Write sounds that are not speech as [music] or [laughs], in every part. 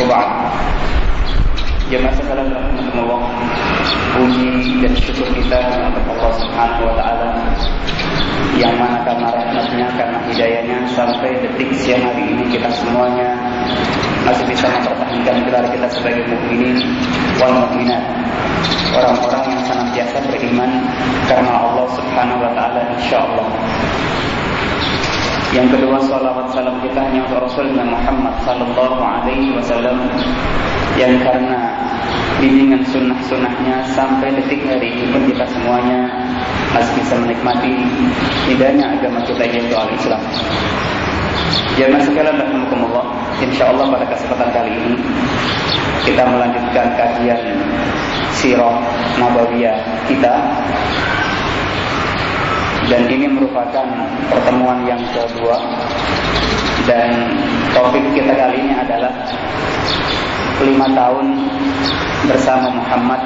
وبعد Jemaah sekalian rahmatullah Puji dan syukur kita kepada Allah Subhanahu wa taala yang mana karena rahmatnya karena hidayahnya sampai detik siang hari ini kita semuanya masih bisa mempertahankan gelar kita sebagai mukminin wal mukminat orang-orang yang senantiasa beriman karena Allah Subhanahu wa taala insyaallah yang kedua salawat salam kita hanya untuk Rasulullah Muhammad sallallahu alaihi wasallam yang karena bimbingan sunnah-sunnahnya sampai detik hari ini pun kita semuanya masih bisa menikmati indahnya agama kita yaitu al-Islam. Jamaah sekalian rahimakumullah, insyaallah pada kesempatan kali ini kita melanjutkan kajian sirah nabawiyah kita dan ini merupakan pertemuan yang kedua. Dan topik kita kali ini adalah lima tahun bersama Muhammad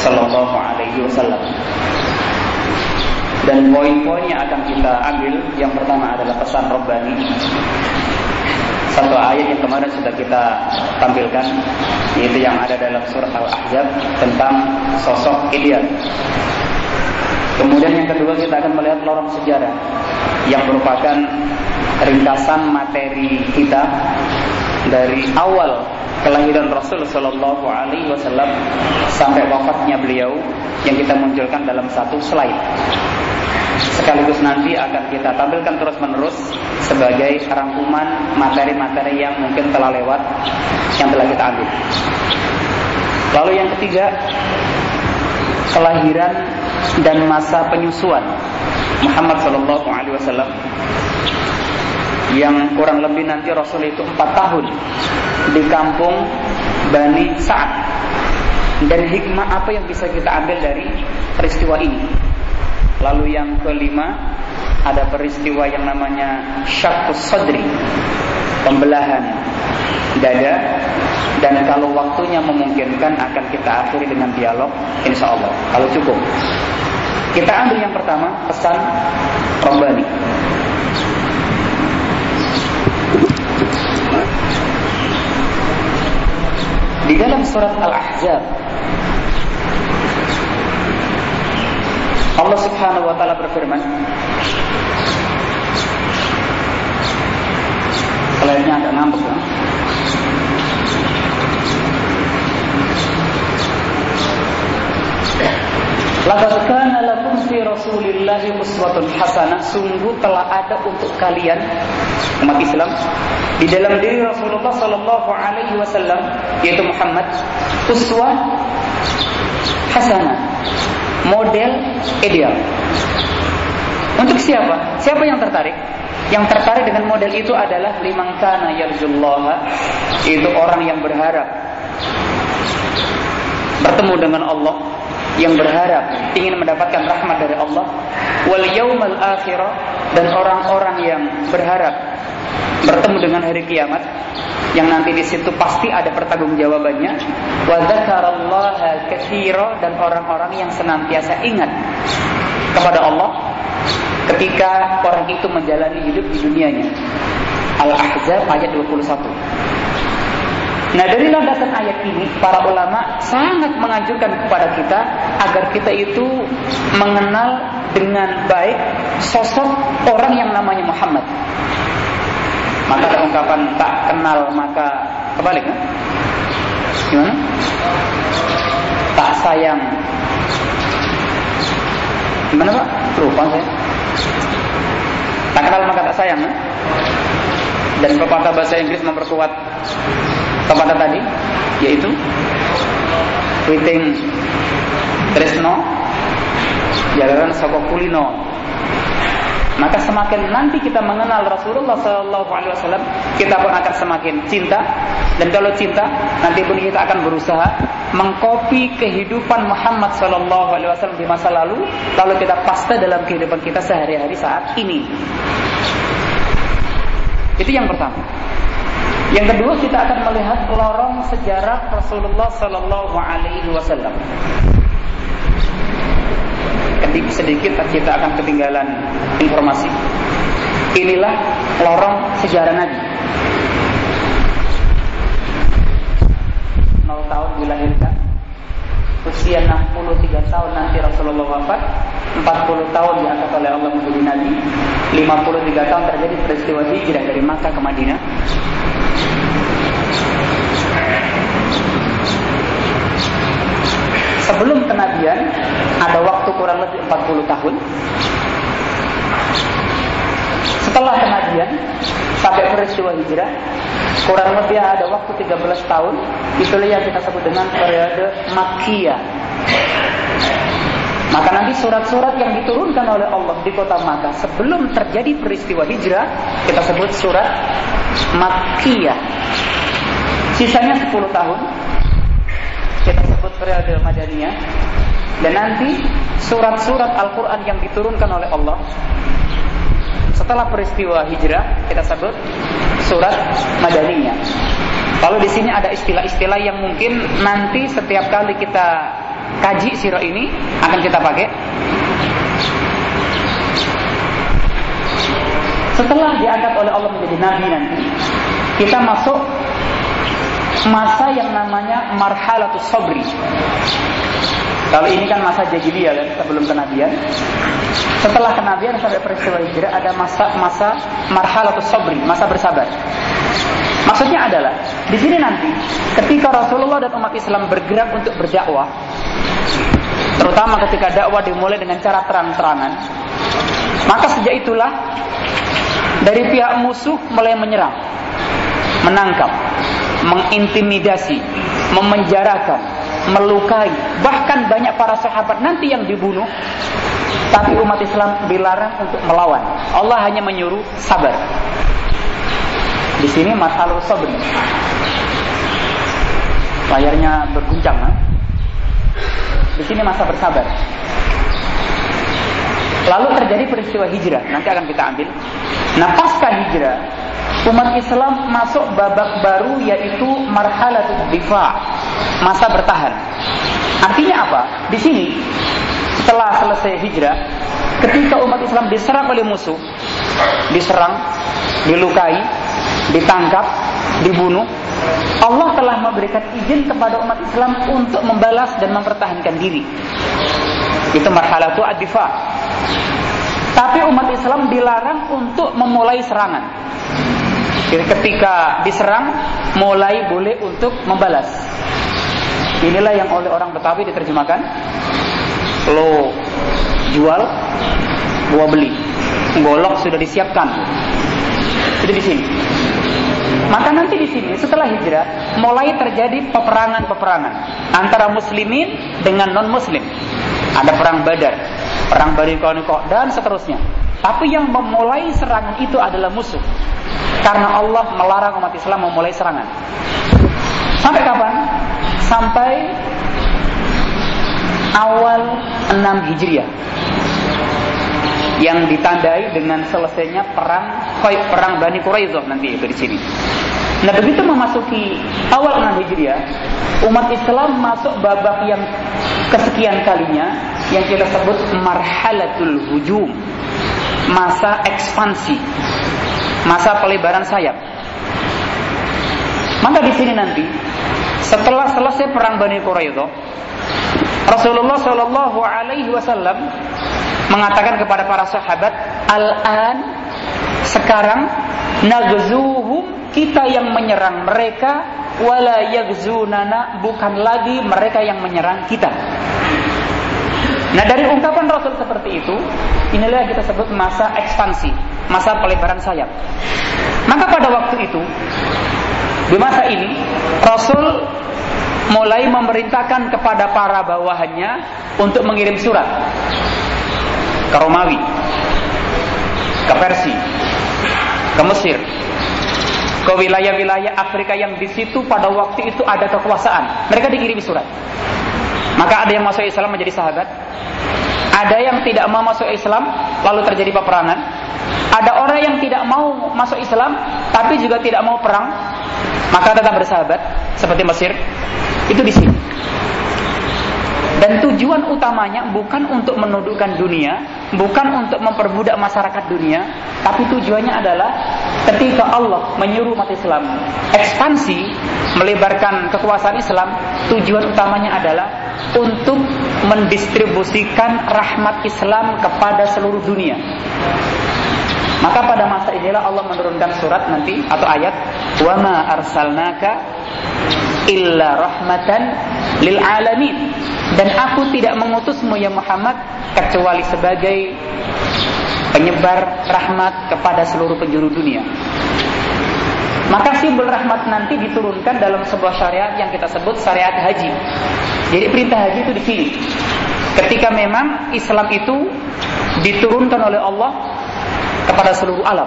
Sallallahu Alaihi Wasallam. Dan poin-poin yang akan kita ambil. Yang pertama adalah pesan Rabbani. Satu ayat yang kemarin sudah kita tampilkan yaitu yang ada dalam surah Al-Ahzab tentang sosok ideal Kemudian yang kedua kita akan melihat lorong sejarah yang merupakan ringkasan materi kita dari awal kelahiran Rasul Shallallahu Alaihi Wasallam sampai wafatnya beliau yang kita munculkan dalam satu slide. Sekaligus nanti akan kita tampilkan terus menerus sebagai rangkuman materi-materi yang mungkin telah lewat yang telah kita ambil. Lalu yang ketiga kelahiran dan masa penyusuan Muhammad Shallallahu Alaihi Wasallam yang kurang lebih nanti Rasul itu empat tahun di kampung Bani Sa'ad. Dan hikmah apa yang bisa kita ambil dari peristiwa ini? Lalu yang kelima ada peristiwa yang namanya syakus sadri pembelahan dada dan kalau waktunya memungkinkan akan kita akhiri dengan dialog insya Allah kalau cukup. Kita ambil yang pertama pesan Rabbani. Di dalam surat Al-Ahzab Allah Subhanahu wa taala berfirman Slide-nya agak ngambek ya. Laqad kana lakum fi Rasulillahi uswatun hasanah. Sungguh telah ada untuk kalian umat Islam di dalam diri Rasulullah sallallahu alaihi wasallam yaitu Muhammad uswah hasanah. Model ideal. Untuk siapa? Siapa yang tertarik? Yang tertarik dengan model itu adalah liman kana yarjullaha itu orang yang berharap bertemu dengan Allah yang berharap ingin mendapatkan rahmat dari Allah. Wal yaumal akhirah dan orang-orang yang berharap bertemu dengan hari kiamat yang nanti di situ pasti ada pertanggungjawabannya. Wa dzakarallaha katsira dan orang-orang yang senantiasa ingat kepada Allah ketika orang itu menjalani hidup di dunianya. Al-Ahzab ayat 21 Nah dari landasan ayat ini para ulama sangat menganjurkan kepada kita agar kita itu mengenal dengan baik sosok orang yang namanya Muhammad. Maka ada ungkapan tak kenal maka kebalik kan? Gimana? Tak sayang. Gimana Pak? Lupa saya. Tak kenal maka tak sayang. Kan? Dan pepatah bahasa Inggris memperkuat pepatah tadi yaitu Witing Tresno Jalanan Soko Kulino maka semakin nanti kita mengenal Rasulullah Sallallahu Alaihi Wasallam, kita pun akan semakin cinta. Dan kalau cinta, nanti pun kita akan berusaha mengkopi kehidupan Muhammad Sallallahu Alaihi Wasallam di masa lalu, lalu kita pasta dalam kehidupan kita sehari-hari saat ini. Itu yang pertama. Yang kedua kita akan melihat lorong sejarah Rasulullah Sallallahu Alaihi Wasallam. Ketik sedikit kita akan ketinggalan informasi. Inilah lorong sejarah Nabi. 0 tahun dilahirkan usia 63 tahun nanti Rasulullah wafat 40 tahun diangkat oleh Allah menjadi Nabi 53 tahun terjadi peristiwa hijrah dari Makkah ke Madinah sebelum kenabian ada waktu kurang lebih 40 tahun. Setelah kenabian sampai peristiwa hijrah kurang lebih ada waktu 13 tahun itulah yang kita sebut dengan periode Makkiyah. Maka nanti surat-surat yang diturunkan oleh Allah di kota Makkah sebelum terjadi peristiwa hijrah kita sebut surat Makkiyah. Sisanya 10 tahun periode Madaniyah dan nanti surat-surat Al-Quran yang diturunkan oleh Allah setelah peristiwa hijrah kita sebut surat Madaniyah. Kalau di sini ada istilah-istilah yang mungkin nanti setiap kali kita kaji sirah ini akan kita pakai. Setelah diangkat oleh Allah menjadi nabi nanti, kita masuk masa yang namanya marhalatus sabri. Kalau ini kan masa jahiliyah kan sebelum kenabian. Setelah kenabian sampai peristiwa hijrah ada masa masa marhalatus sabri, masa bersabar. Maksudnya adalah di sini nanti ketika Rasulullah dan umat Islam bergerak untuk berdakwah, terutama ketika dakwah dimulai dengan cara terang-terangan, maka sejak itulah dari pihak musuh mulai menyerang, menangkap, mengintimidasi, memenjarakan, melukai, bahkan banyak para sahabat nanti yang dibunuh. Tapi umat Islam dilarang untuk melawan. Allah hanya menyuruh sabar. Di sini masalah sabri. Layarnya berguncang. Ha? Di sini masa bersabar. Lalu terjadi peristiwa hijrah. Nanti akan kita ambil. Nah pasca hijrah, umat Islam masuk babak baru yaitu marhalatul difa, masa bertahan. Artinya apa? Di sini setelah selesai hijrah, ketika umat Islam diserang oleh musuh, diserang, dilukai, ditangkap, dibunuh, Allah telah memberikan izin kepada umat Islam untuk membalas dan mempertahankan diri. Itu marhalatu ad-difa. Tapi umat Islam dilarang untuk memulai serangan. Jadi ketika diserang, mulai boleh untuk membalas. Inilah yang oleh orang Betawi diterjemahkan lo jual, gua beli. Golok sudah disiapkan. Sudah di sini. Maka nanti di sini setelah hijrah mulai terjadi peperangan-peperangan antara muslimin dengan non-muslim. Ada perang Badar, perang Qaniqah dan seterusnya. Tapi yang memulai serangan itu adalah musuh. Karena Allah melarang umat Islam memulai serangan. Sampai kapan? Sampai awal 6 Hijriah yang ditandai dengan selesainya perang perang Bani Quraidah nanti itu di sini. Nah begitu memasuki awal 6 Hijriah, umat Islam masuk babak yang kesekian kalinya yang kita sebut marhalatul hujum, masa ekspansi, masa pelebaran sayap. Maka di sini nanti setelah selesai perang Bani Quraidah, Rasulullah Shallallahu Alaihi Wasallam mengatakan kepada para sahabat, al-an sekarang nagzuhum kita yang menyerang mereka wala yagzunana bukan lagi mereka yang menyerang kita. Nah dari ungkapan Rasul seperti itu, inilah yang kita sebut masa ekspansi, masa pelebaran sayap. Maka pada waktu itu, di masa ini, Rasul mulai memerintahkan kepada para bawahannya untuk mengirim surat ke Romawi, ke Persia, ke Mesir, ke wilayah-wilayah Afrika yang di situ pada waktu itu ada kekuasaan. Mereka dikirimi surat. Maka ada yang masuk Islam menjadi sahabat. Ada yang tidak mau masuk Islam, lalu terjadi peperangan. Ada orang yang tidak mau masuk Islam, tapi juga tidak mau perang, maka tetap bersahabat, seperti Mesir. Itu di sini. Dan tujuan utamanya bukan untuk menundukkan dunia, bukan untuk memperbudak masyarakat dunia, tapi tujuannya adalah ketika Allah menyuruh umat Islam ekspansi, melebarkan kekuasaan Islam, tujuan utamanya adalah untuk mendistribusikan rahmat Islam kepada seluruh dunia. Maka pada masa inilah Allah menurunkan surat nanti atau ayat wa ma arsalnaka illa rahmatan lil alamin dan aku tidak mengutusmu ya Muhammad kecuali sebagai penyebar rahmat kepada seluruh penjuru dunia. Maka simbol rahmat nanti diturunkan dalam sebuah syariat yang kita sebut syariat haji. Jadi perintah haji itu di sini. Ketika memang Islam itu diturunkan oleh Allah kepada seluruh alam,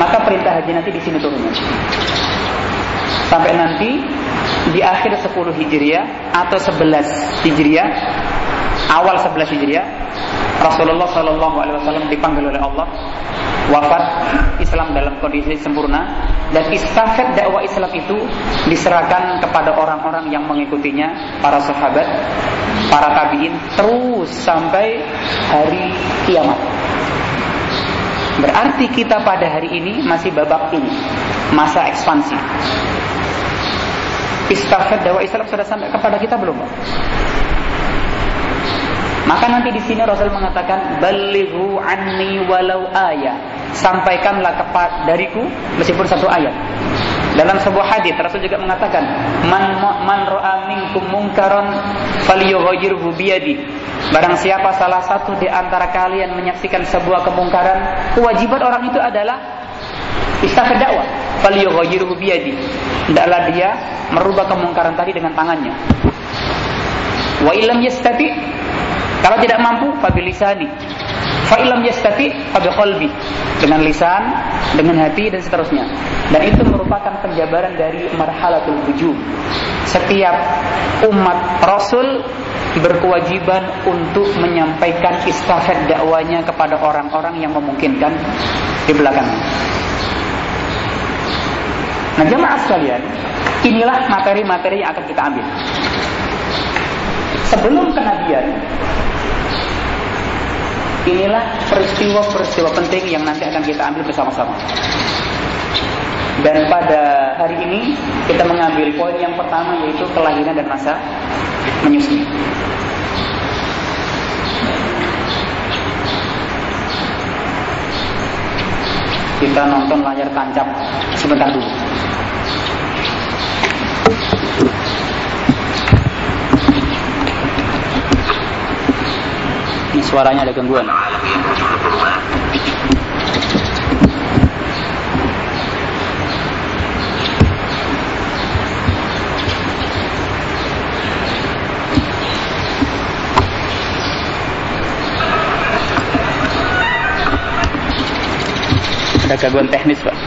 maka perintah haji nanti di sini turunnya. Sampai nanti di akhir 10 Hijriah atau 11 Hijriah awal 11 Hijriah Rasulullah Shallallahu Alaihi Wasallam dipanggil oleh Allah wafat Islam dalam kondisi sempurna dan istafet dakwah Islam itu diserahkan kepada orang-orang yang mengikutinya para sahabat para tabiin terus sampai hari kiamat berarti kita pada hari ini masih babak ini masa ekspansi istafet dakwah Islam sudah sampai kepada kita belum? Maka nanti di sini Rasul mengatakan balighu anni walau ayat. Sampaikanlah kepada dariku meskipun satu ayat. Dalam sebuah hadis Rasul juga mengatakan man man ra'a minkum munkaran falyughayyirhu biyadi. Barang siapa salah satu di antara kalian menyaksikan sebuah kemungkaran, kewajiban orang itu adalah istafet dakwah. Falyughayyirhu biyadi. Hendaklah dia merubah kemungkaran tadi dengan tangannya. Wa illam yastati kalau tidak mampu fabilisani. Fa illam yastati qalbi dengan lisan, dengan hati dan seterusnya. Dan itu merupakan penjabaran dari marhalatul wujud. Setiap umat Rasul berkewajiban untuk menyampaikan istafet dakwanya kepada orang-orang yang memungkinkan di belakangnya. Nah jemaah sekalian, inilah materi-materi yang akan kita ambil. Sebelum kenabian, inilah peristiwa-peristiwa penting yang nanti akan kita ambil bersama-sama. Dan pada hari ini kita mengambil poin yang pertama yaitu kelahiran dan masa menyusui. Kita nonton layar tancap sebentar dulu. Suaranya ada gangguan. Ada gangguan teknis, Pak.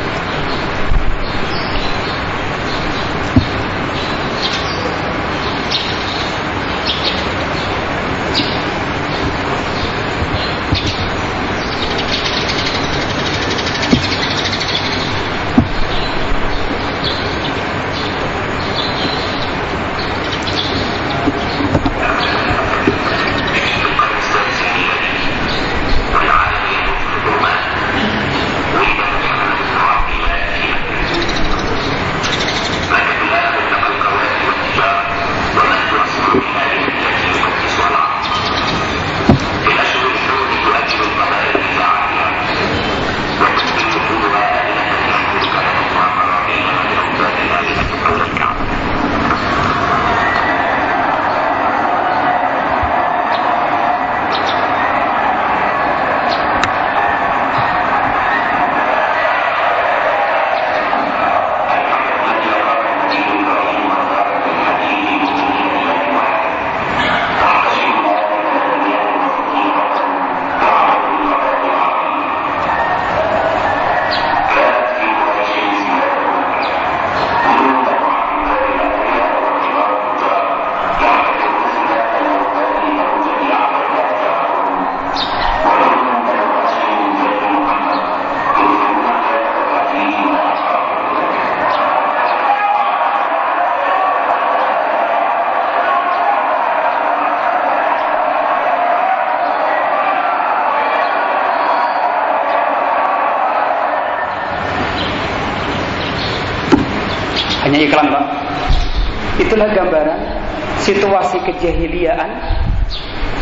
Kejahiliaan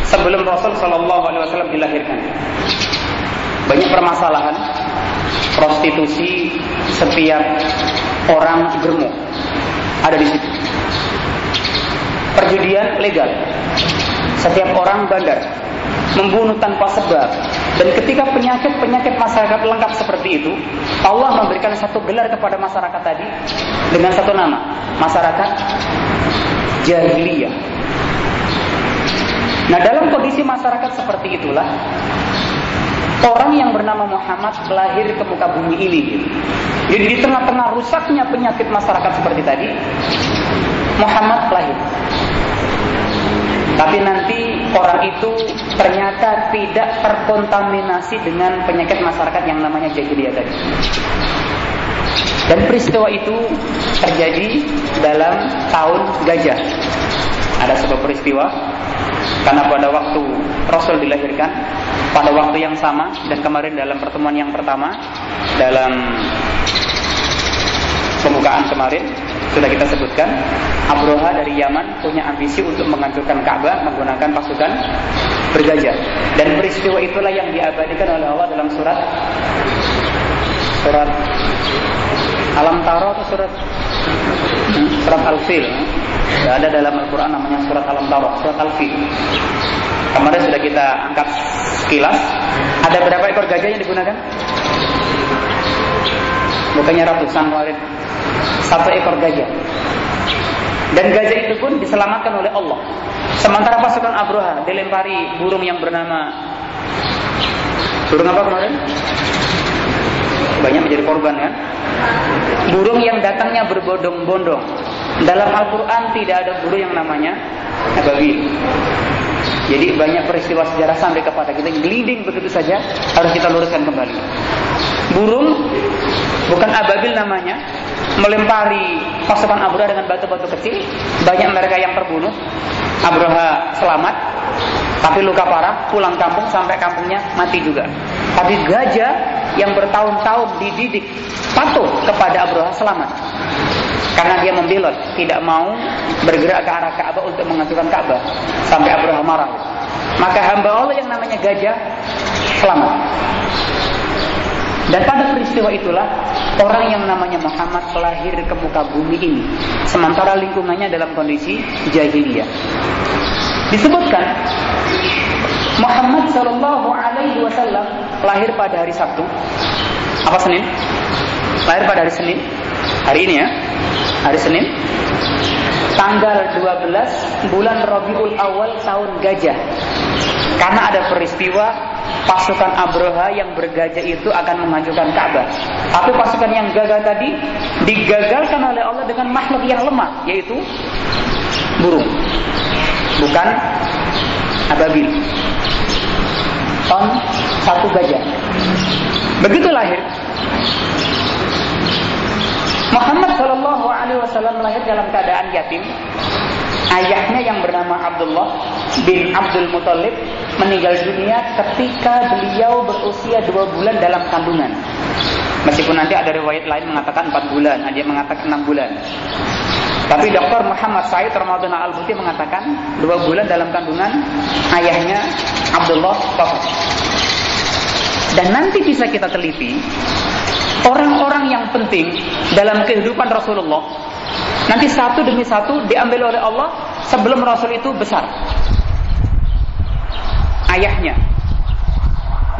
sebelum Rasul Shallallahu Alaihi Wasallam dilahirkan. Banyak permasalahan, prostitusi setiap orang gemuk ada di situ. Perjudian legal, setiap orang bandar membunuh tanpa sebab. Dan ketika penyakit-penyakit masyarakat lengkap seperti itu, Allah memberikan satu gelar kepada masyarakat tadi dengan satu nama, masyarakat jahiliyah. Nah, dalam kondisi masyarakat seperti itulah orang yang bernama Muhammad lahir ke muka bumi ini. Jadi di tengah-tengah rusaknya penyakit masyarakat seperti tadi, Muhammad lahir. Tapi nanti orang itu ternyata tidak terkontaminasi dengan penyakit masyarakat yang namanya jahiliyah tadi. Dan peristiwa itu terjadi dalam tahun gajah. Ada sebuah peristiwa karena pada waktu Rasul dilahirkan pada waktu yang sama dan kemarin dalam pertemuan yang pertama dalam pembukaan kemarin sudah kita sebutkan Abroha dari Yaman punya ambisi untuk menghancurkan Ka'bah menggunakan pasukan bergajah dan peristiwa itulah yang diabadikan oleh Allah dalam surat surat Alam Taro atau surat hmm, surat Al-Fil tidak ada dalam Al-Quran namanya surat Alam Taro surat Al-Fil kemarin sudah kita angkat sekilas ada berapa ekor gajah yang digunakan bukannya ratusan kemarin satu ekor gajah. Dan gajah itu pun diselamatkan oleh Allah. Sementara pasukan Abroha dilempari burung yang bernama burung apa kemarin? Banyak menjadi korban kan? Burung yang datangnya berbondong-bondong. Dalam Al-Quran tidak ada burung yang namanya ababil. Jadi banyak peristiwa sejarah sampai kepada kita gelinding begitu saja harus kita luruskan kembali. Burung bukan ababil namanya, melempari pasukan Abraha dengan batu-batu kecil. Banyak mereka yang terbunuh. Abraha selamat, tapi luka parah, pulang kampung sampai kampungnya mati juga. Tapi gajah yang bertahun-tahun dididik patuh kepada Abraha selamat. Karena dia membelot, tidak mau bergerak ke arah Ka'bah untuk menghancurkan Ka'bah sampai Abraha marah. Maka hamba Allah yang namanya gajah selamat. Dan pada peristiwa itulah orang yang namanya Muhammad lahir ke muka bumi ini. Sementara lingkungannya dalam kondisi jahiliyah. Disebutkan Muhammad Shallallahu Alaihi Wasallam lahir pada hari Sabtu. Apa Senin? Lahir pada hari Senin. Hari ini ya. Hari Senin. Tanggal 12 bulan Rabiul Awal tahun Gajah. Karena ada peristiwa pasukan Abroha yang bergajah itu akan menghancurkan Ka'bah. Tapi pasukan yang gagal tadi digagalkan oleh Allah dengan makhluk yang lemah, yaitu burung. Bukan ababil. Ton satu gajah. Begitu lahir. Muhammad Shallallahu Alaihi Wasallam lahir dalam keadaan yatim ayahnya yang bernama Abdullah bin Abdul Muthalib meninggal dunia ketika beliau berusia dua bulan dalam kandungan. Meskipun nanti ada riwayat lain mengatakan empat bulan, ada yang mengatakan enam bulan. Tapi Dr. Muhammad Said Ramadan Al-Buti mengatakan dua bulan dalam kandungan ayahnya Abdullah wafat. Dan nanti bisa kita teliti orang-orang yang penting dalam kehidupan Rasulullah Nanti satu demi satu diambil oleh Allah sebelum Rasul itu besar. Ayahnya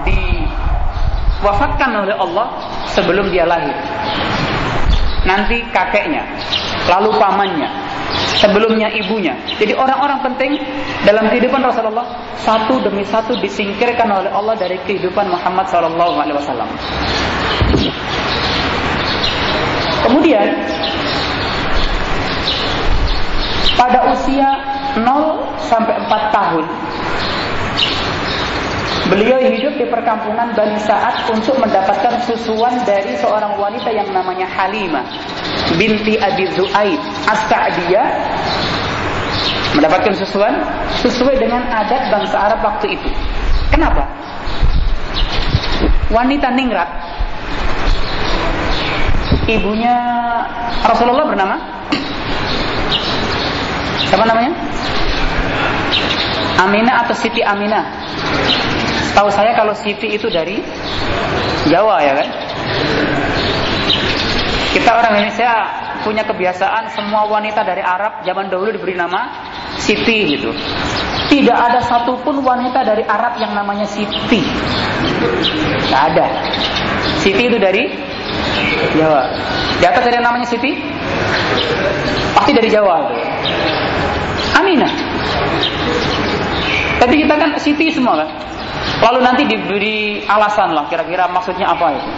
diwafatkan oleh Allah sebelum dia lahir. Nanti kakeknya, lalu pamannya, sebelumnya ibunya. Jadi orang-orang penting dalam kehidupan Rasulullah satu demi satu disingkirkan oleh Allah dari kehidupan Muhammad SAW. Kemudian pada usia 0 sampai 4 tahun Beliau hidup di perkampungan Bani Sa'ad untuk mendapatkan susuan dari seorang wanita yang namanya Halimah binti Abi Zu'aid As-Sa'diyah mendapatkan susuan sesuai dengan adat bangsa Arab waktu itu. Kenapa? Wanita ningrat ibunya Rasulullah bernama siapa namanya? Aminah atau Siti Aminah? Tahu saya kalau Siti itu dari Jawa ya kan? Kita orang Indonesia punya kebiasaan semua wanita dari Arab zaman dahulu diberi nama Siti gitu. Tidak ada satupun wanita dari Arab yang namanya Siti. Tidak ada. Siti itu dari Jawa. Di atas ada namanya Siti? Pasti dari Jawa. Aminah. Tapi kita kan Siti semua kan. Lalu nanti diberi alasan lah kira-kira maksudnya apa itu.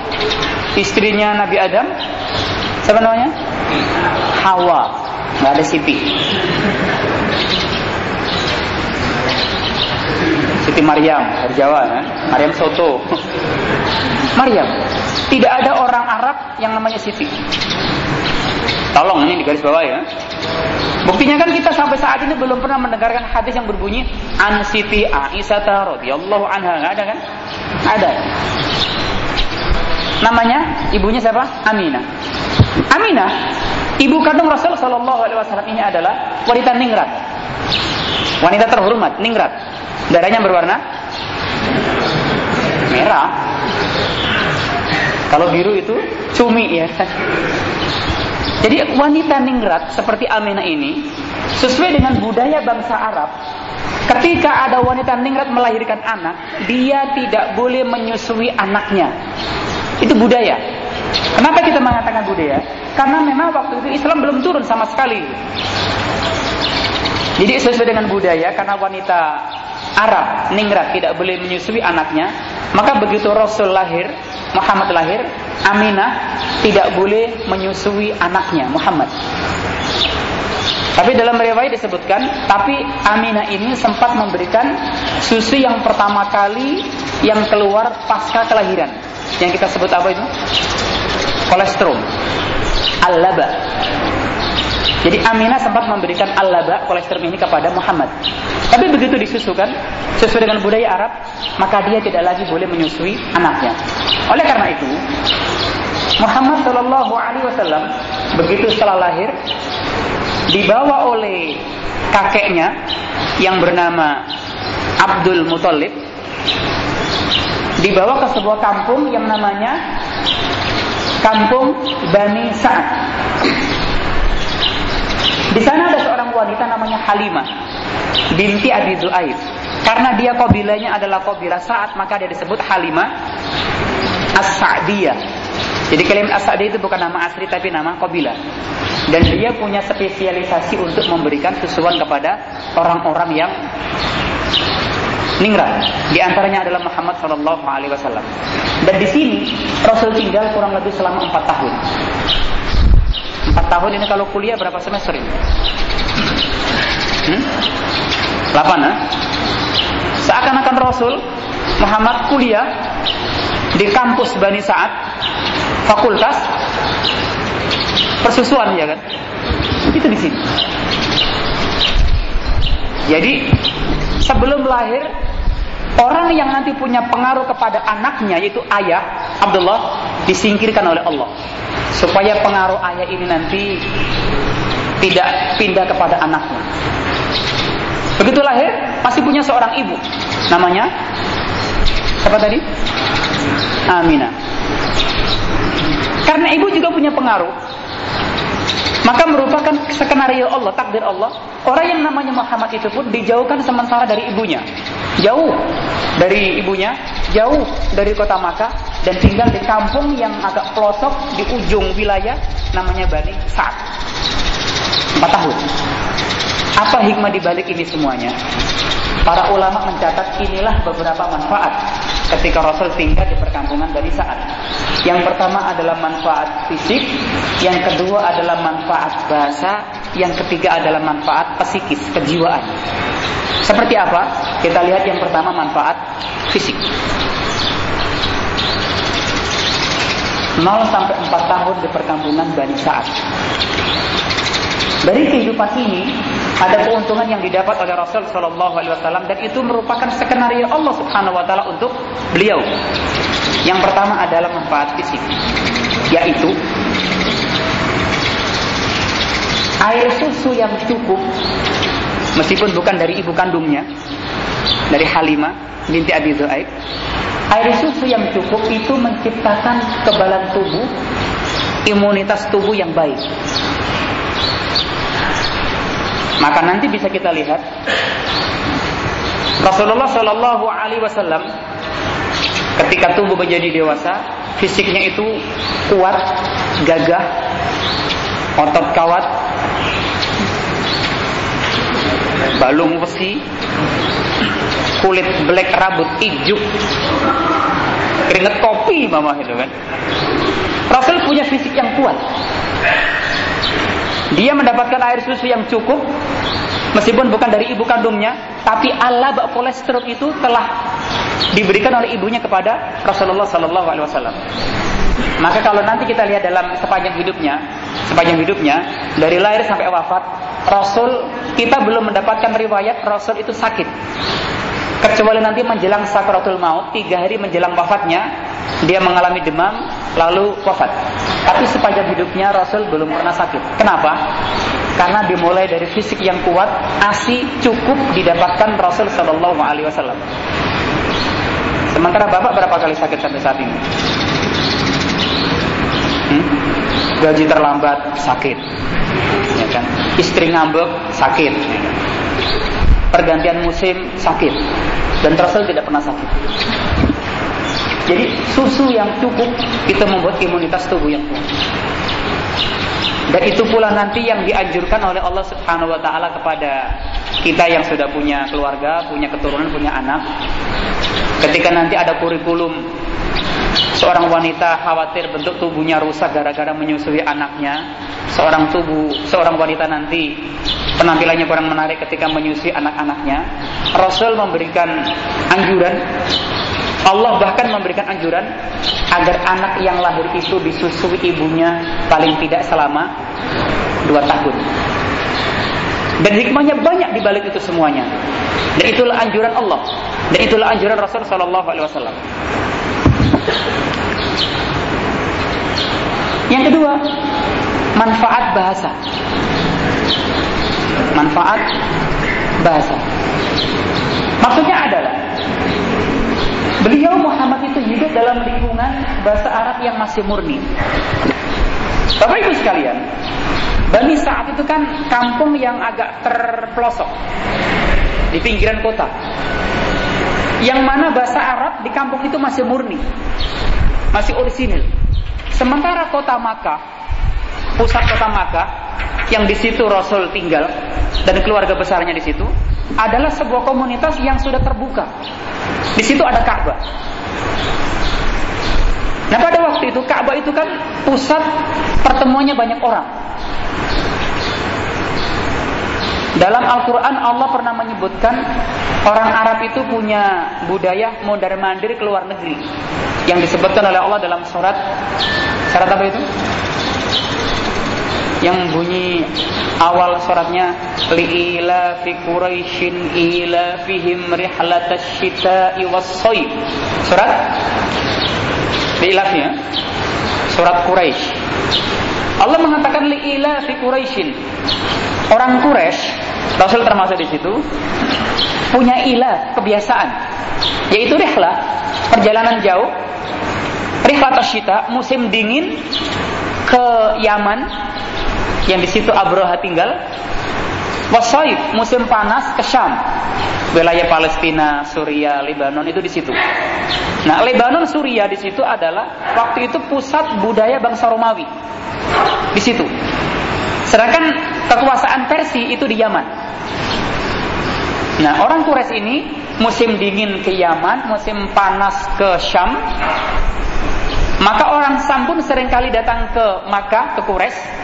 Istrinya Nabi Adam siapa namanya? Hawa. Nggak ada Siti. Siti Maryam dari Jawa kan? Maryam Soto. Maryam. Tidak ada orang Arab yang namanya Siti. Tolong ini di garis bawah ya. Buktinya kan kita sampai saat ini belum pernah mendengarkan hadis yang berbunyi An Siti Aisyah radhiyallahu anha. Enggak ada kan? Ada. Namanya ibunya siapa? Aminah. Aminah, ibu kandung Rasul Shallallahu Alaihi Wasallam ini adalah wanita ningrat, wanita terhormat, ningrat. Darahnya berwarna merah. Kalau biru itu cumi ya. Jadi wanita ningrat seperti Aminah ini sesuai dengan budaya bangsa Arab. Ketika ada wanita ningrat melahirkan anak, dia tidak boleh menyusui anaknya. Itu budaya. Kenapa kita mengatakan budaya? Karena memang waktu itu Islam belum turun sama sekali. Jadi sesuai dengan budaya karena wanita Arab ningrat tidak boleh menyusui anaknya, maka begitu Rasul lahir, Muhammad lahir, Aminah tidak boleh menyusui anaknya Muhammad. Tapi dalam riwayat disebutkan, tapi Aminah ini sempat memberikan susu yang pertama kali yang keluar pasca kelahiran. Yang kita sebut apa itu? Kolesterol. Al-laba. Jadi Aminah sempat memberikan al-laba kolesterol ini kepada Muhammad. Tapi begitu disusukan sesuai dengan budaya Arab, maka dia tidak lagi boleh menyusui anaknya. Oleh karena itu, Muhammad Shallallahu Alaihi Wasallam begitu setelah lahir dibawa oleh kakeknya yang bernama Abdul Muthalib dibawa ke sebuah kampung yang namanya Kampung Bani Sa'ad. Di sana ada seorang wanita namanya Halimah binti Abi Zu'aib. Karena dia kabilanya adalah kabilah Sa'ad, maka dia disebut Halimah As-Sa'diyah. Jadi kalimat As-Sa'diyah itu bukan nama asli tapi nama kabilah. Dan dia punya spesialisasi untuk memberikan susuan kepada orang-orang yang ningrat. Di antaranya adalah Muhammad Shallallahu Alaihi Wasallam. Dan di sini Rasul tinggal kurang lebih selama empat tahun. Empat tahun ini kalau kuliah berapa semester ini? Hmm? 8 ha? Seakan-akan Rasul Muhammad kuliah di kampus Bani Sa'ad, fakultas persusuan ya kan? Itu di sini. Jadi sebelum lahir orang yang nanti punya pengaruh kepada anaknya yaitu ayah Abdullah disingkirkan oleh Allah supaya pengaruh ayah ini nanti tidak pindah kepada anaknya. Begitu lahir pasti punya seorang ibu namanya siapa tadi? Aminah. Karena ibu juga punya pengaruh, maka merupakan skenario Allah, takdir Allah. Orang yang namanya Muhammad itu pun dijauhkan sementara dari ibunya. Jauh dari ibunya, jauh dari kota Makkah dan tinggal di kampung yang agak pelosok di ujung wilayah namanya Bani Sa'ad. Empat tahun. Apa hikmah di balik ini semuanya? Para ulama mencatat inilah beberapa manfaat ketika Rasul tinggal di perkampungan Bani Sa'ad. Yang pertama adalah manfaat fisik, yang kedua adalah manfaat bahasa, yang ketiga adalah manfaat psikis, kejiwaan. Seperti apa? Kita lihat yang pertama manfaat fisik. 0 sampai 4 tahun di perkampungan Bani Sa'ad. Dari kehidupan ini ada keuntungan yang didapat oleh Rasul Shallallahu Alaihi Wasallam dan itu merupakan skenario Allah Subhanahu Wa Taala untuk beliau. Yang pertama adalah manfaat fisik, yaitu air susu yang cukup meskipun bukan dari ibu kandungnya dari Halimah binti Abi Zuaib air susu yang cukup itu menciptakan kebalan tubuh imunitas tubuh yang baik. Maka nanti bisa kita lihat Rasulullah Shallallahu Alaihi Wasallam ketika tubuh menjadi dewasa, fisiknya itu kuat, gagah, otot kawat, balung besi, kulit black rambut ijuk, keringet kopi mama itu kan. Rasul punya fisik yang kuat. Dia mendapatkan air susu yang cukup meskipun bukan dari ibu kandungnya, tapi Allah kolesterol itu telah diberikan oleh ibunya kepada Rasulullah Sallallahu Alaihi Wasallam. Maka kalau nanti kita lihat dalam sepanjang hidupnya, sepanjang hidupnya dari lahir sampai wafat, Rasul kita belum mendapatkan riwayat Rasul itu sakit. Kecuali nanti menjelang sakaratul maut, tiga hari menjelang wafatnya, dia mengalami demam, lalu wafat. Tapi sepanjang hidupnya Rasul belum pernah sakit. Kenapa? Karena dimulai dari fisik yang kuat, asi cukup didapatkan Rasul Shallallahu Alaihi Wasallam. Sementara bapak berapa kali sakit sampai saat ini? Hmm? Gaji terlambat sakit, kan? Istri ngambek sakit, pergantian musim sakit, dan Rasul tidak pernah sakit. Jadi susu yang cukup itu membuat imunitas tubuh yang kuat. Dan itu pula nanti yang dianjurkan oleh Allah Subhanahu wa taala kepada kita yang sudah punya keluarga, punya keturunan, punya anak. Ketika nanti ada kurikulum seorang wanita khawatir bentuk tubuhnya rusak gara-gara menyusui anaknya, seorang tubuh seorang wanita nanti penampilannya kurang menarik ketika menyusui anak-anaknya, Rasul memberikan anjuran Allah bahkan memberikan anjuran agar anak yang lahir itu disusui ibunya paling tidak selama dua tahun. Dan hikmahnya banyak di balik itu semuanya. Dan itulah anjuran Allah. Dan itulah anjuran Rasul Shallallahu Alaihi Wasallam. Yang kedua, manfaat bahasa. Manfaat bahasa. Maksudnya adalah Beliau Muhammad itu hidup dalam lingkungan bahasa Arab yang masih murni. Bapak Ibu sekalian, Bani saat itu kan kampung yang agak terpelosok di pinggiran kota. Yang mana bahasa Arab di kampung itu masih murni, masih orisinil. Sementara kota Makkah, pusat kota Makkah, yang di situ Rasul tinggal dan keluarga besarnya di situ, adalah sebuah komunitas yang sudah terbuka. Di situ ada Ka'bah. Nah pada waktu itu Ka'bah itu kan pusat pertemuannya banyak orang. Dalam Al-Quran Allah pernah menyebutkan orang Arab itu punya budaya mondar mandir ke luar negeri yang disebutkan oleh Allah dalam surat surat apa itu? yang bunyi awal suratnya liila fi quraisyin ila fihim rihlatash syita'i was Surat liilafnya surat Quraisy. Allah mengatakan liila fi quraisyin. Orang Quraisy, Rasul termasuk di situ, punya ilah kebiasaan yaitu rihlah perjalanan jauh rihlat syita musim dingin ke Yaman yang di situ Abroha tinggal. Wasaif musim panas ke Syam. Wilayah Palestina, Suria, Lebanon itu di situ. Nah, Lebanon, Suria di situ adalah waktu itu pusat budaya bangsa Romawi. Di situ. Sedangkan kekuasaan Persia itu di Yaman. Nah, orang Quraisy ini musim dingin ke Yaman, musim panas ke Syam. Maka orang Sam pun sering kali datang ke Makkah, ke Quraisy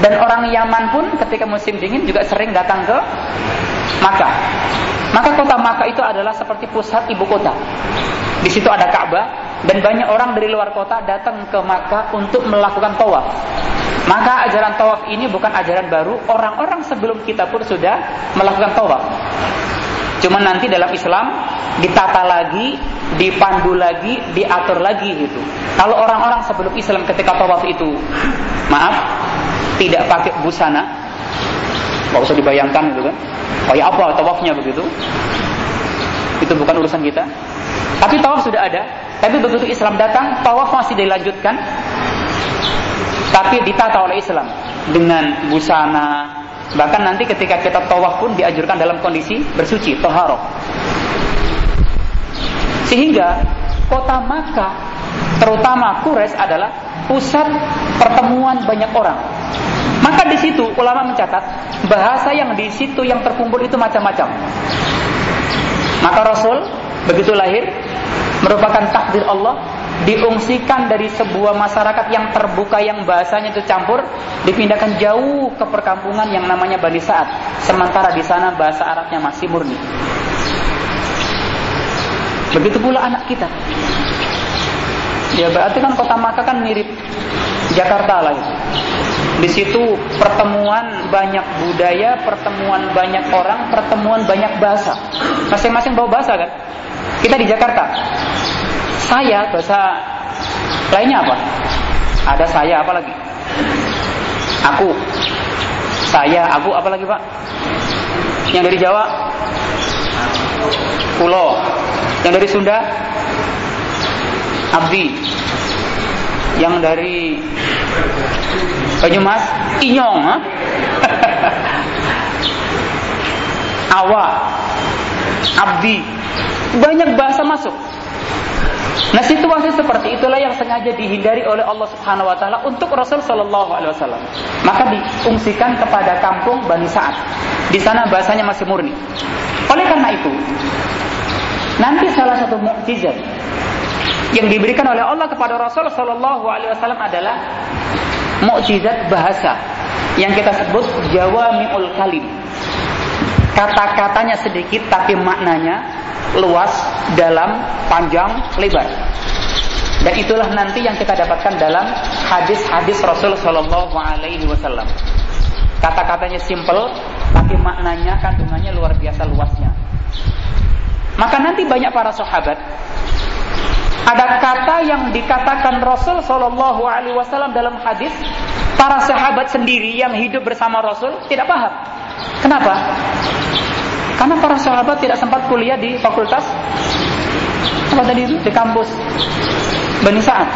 dan orang Yaman pun ketika musim dingin juga sering datang ke Makkah. Maka kota Makkah itu adalah seperti pusat ibu kota. Di situ ada Ka'bah dan banyak orang dari luar kota datang ke Makkah untuk melakukan tawaf. Maka ajaran tawaf ini bukan ajaran baru, orang-orang sebelum kita pun sudah melakukan tawaf. Cuma nanti dalam Islam ditata lagi, dipandu lagi, diatur lagi gitu. Kalau orang-orang sebelum Islam ketika tawaf itu, maaf, tidak pakai busana, Gak usah dibayangkan gitu kan. Kayak apa tawafnya begitu? Itu bukan urusan kita. Tapi tawaf sudah ada. Tapi begitu Islam datang, tawaf masih dilanjutkan. Tapi ditata oleh Islam dengan busana. Bahkan nanti ketika kita tawaf pun diajurkan dalam kondisi bersuci, toharoh. Sehingga kota Makkah, terutama Quraisy adalah pusat pertemuan banyak orang. Maka di situ ulama mencatat bahasa yang di situ yang terkumpul itu macam-macam. Maka Rasul begitu lahir merupakan takdir Allah diungsikan dari sebuah masyarakat yang terbuka yang bahasanya itu campur dipindahkan jauh ke perkampungan yang namanya Bani Sa'ad sementara di sana bahasa Arabnya masih murni. Begitu pula anak kita. Ya berarti kan kota Makkah kan mirip Jakarta lah itu di situ pertemuan banyak budaya, pertemuan banyak orang, pertemuan banyak bahasa. Masing-masing bawa bahasa kan? Kita di Jakarta. Saya bahasa lainnya apa? Ada saya apa lagi? Aku. Saya, aku apa lagi, Pak? Yang dari Jawa? Pulau. Yang dari Sunda? Abdi. Yang dari Banyumas inyong ha? [laughs] Awa Abdi Banyak bahasa masuk Nah situasi seperti itulah yang sengaja dihindari oleh Allah Subhanahu Wa Taala untuk Rasul Shallallahu Alaihi Wasallam. Maka diungsikan kepada kampung Bani Saad. Di sana bahasanya masih murni. Oleh karena itu, nanti salah satu mukjizat yang diberikan oleh Allah kepada Rasul Shallallahu Alaihi Wasallam adalah mukjizat bahasa yang kita sebut jawami'ul kalim. Kata-katanya sedikit tapi maknanya luas, dalam, panjang, lebar. Dan itulah nanti yang kita dapatkan dalam hadis-hadis Rasul Shallallahu Alaihi Wasallam. Kata-katanya simple, tapi maknanya kandungannya luar biasa luasnya. Maka nanti banyak para sahabat ada kata yang dikatakan Rasul Shallallahu Alaihi Wasallam dalam hadis, para sahabat sendiri yang hidup bersama Rasul tidak paham. Kenapa? Karena para sahabat tidak sempat kuliah di fakultas apa tadi itu di kampus Bani Sa'ad.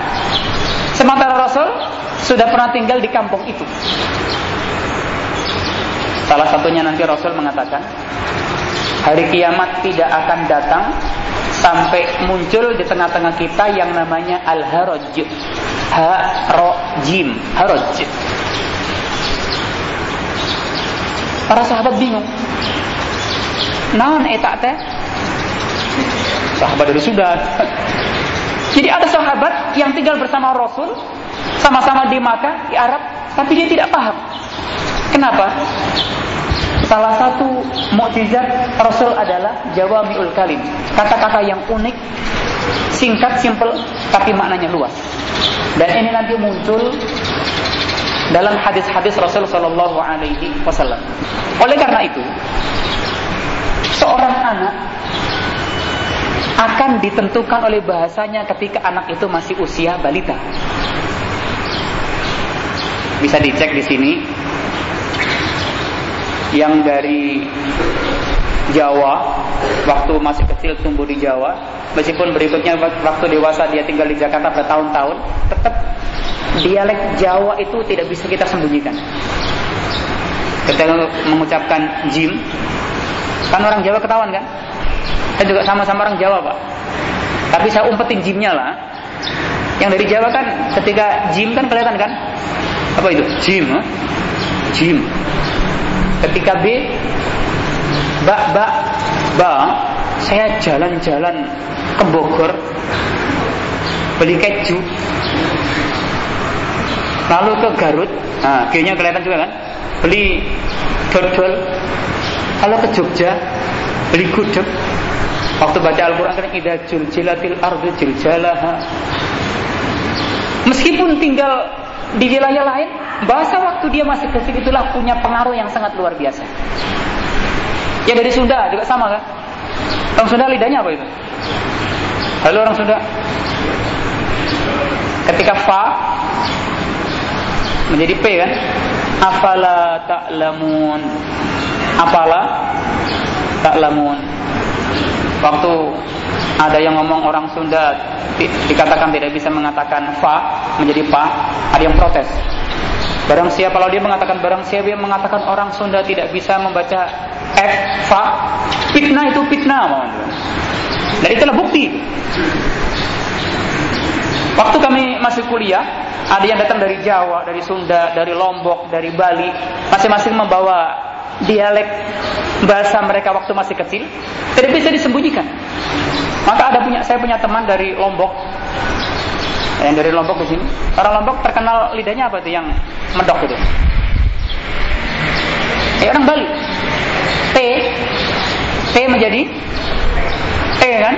Sementara Rasul sudah pernah tinggal di kampung itu. Salah satunya nanti Rasul mengatakan, hari kiamat tidak akan datang sampai muncul di tengah-tengah kita yang namanya al-haraj. Harajim, haraj. Para sahabat bingung. Naon eta teh? Sahabat dari Sudan. [laughs] Jadi ada sahabat yang tinggal bersama Rasul, sama-sama di Makkah, di Arab, tapi dia tidak paham. Kenapa? Salah satu mukjizat Rasul adalah jawamiul kalim. Kata-kata yang unik, singkat, simple, tapi maknanya luas. Dan ini nanti muncul dalam hadis-hadis Rasul Shallallahu Alaihi Wasallam. Oleh karena itu, seorang anak akan ditentukan oleh bahasanya ketika anak itu masih usia balita. Bisa dicek di sini yang dari Jawa waktu masih kecil tumbuh di Jawa. Meskipun berikutnya waktu dewasa dia tinggal di Jakarta bertahun-tahun tetap dialek Jawa itu tidak bisa kita sembunyikan. Kita mengucapkan jim. Kan orang Jawa ketahuan kan? Saya juga sama-sama orang Jawa pak. Tapi saya umpetin jimnya lah. Yang dari Jawa kan ketika jim kan kelihatan kan? Apa itu? Jim jim Ketika B Ba, ba, ba Saya jalan-jalan ke Bogor Beli keju. Lalu ke Garut Nah, G-nya kelihatan juga kan? Beli dodol. Kalau ke Jogja Beli gudeg. Waktu baca Al-Quran kan Ida juljilatil ardu jiljalaha Meskipun tinggal di wilayah lain bahasa waktu dia masih kecil itulah punya pengaruh yang sangat luar biasa. Ya dari Sunda juga sama kan? Orang Sunda lidahnya apa itu? Halo orang Sunda. Ketika fa menjadi p kan? Afala ta'lamun. Apala ta'lamun. Waktu ada yang ngomong orang Sunda di, dikatakan tidak bisa mengatakan fa menjadi pa, ada yang protes. Barang siapa kalau dia mengatakan barang siapa yang mengatakan orang Sunda tidak bisa membaca f fa, fitnah itu fitnah, Dan itulah bukti. Waktu kami masih kuliah, ada yang datang dari Jawa, dari Sunda, dari Lombok, dari Bali, masing-masing membawa dialek bahasa mereka waktu masih kecil, tidak bisa disembunyikan. Maka ada punya saya punya teman dari Lombok, yang dari Lombok di sini. Orang Lombok terkenal lidahnya apa tuh yang medok itu? Eh orang Bali. T T menjadi T kan?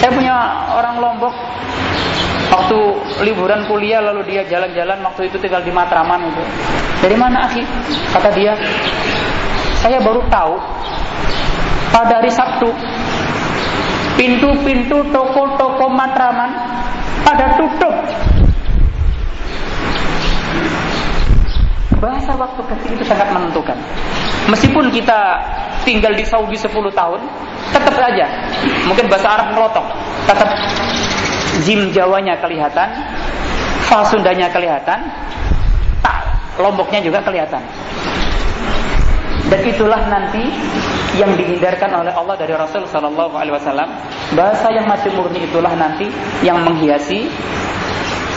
Saya punya orang Lombok Waktu liburan kuliah lalu dia jalan-jalan waktu itu tinggal di Matraman itu. Dari mana akhi? Kata dia, saya baru tahu pada hari Sabtu pintu-pintu toko-toko Matraman pada tutup. Bahasa waktu kecil itu sangat menentukan. Meskipun kita tinggal di Saudi 10 tahun, tetap saja mungkin bahasa Arab melotok, tetap jim Jawanya kelihatan, fa Sundanya kelihatan, tak Lomboknya juga kelihatan. Dan itulah nanti yang dihindarkan oleh Allah dari Rasul Sallallahu Alaihi Wasallam. Bahasa yang masih murni itulah nanti yang menghiasi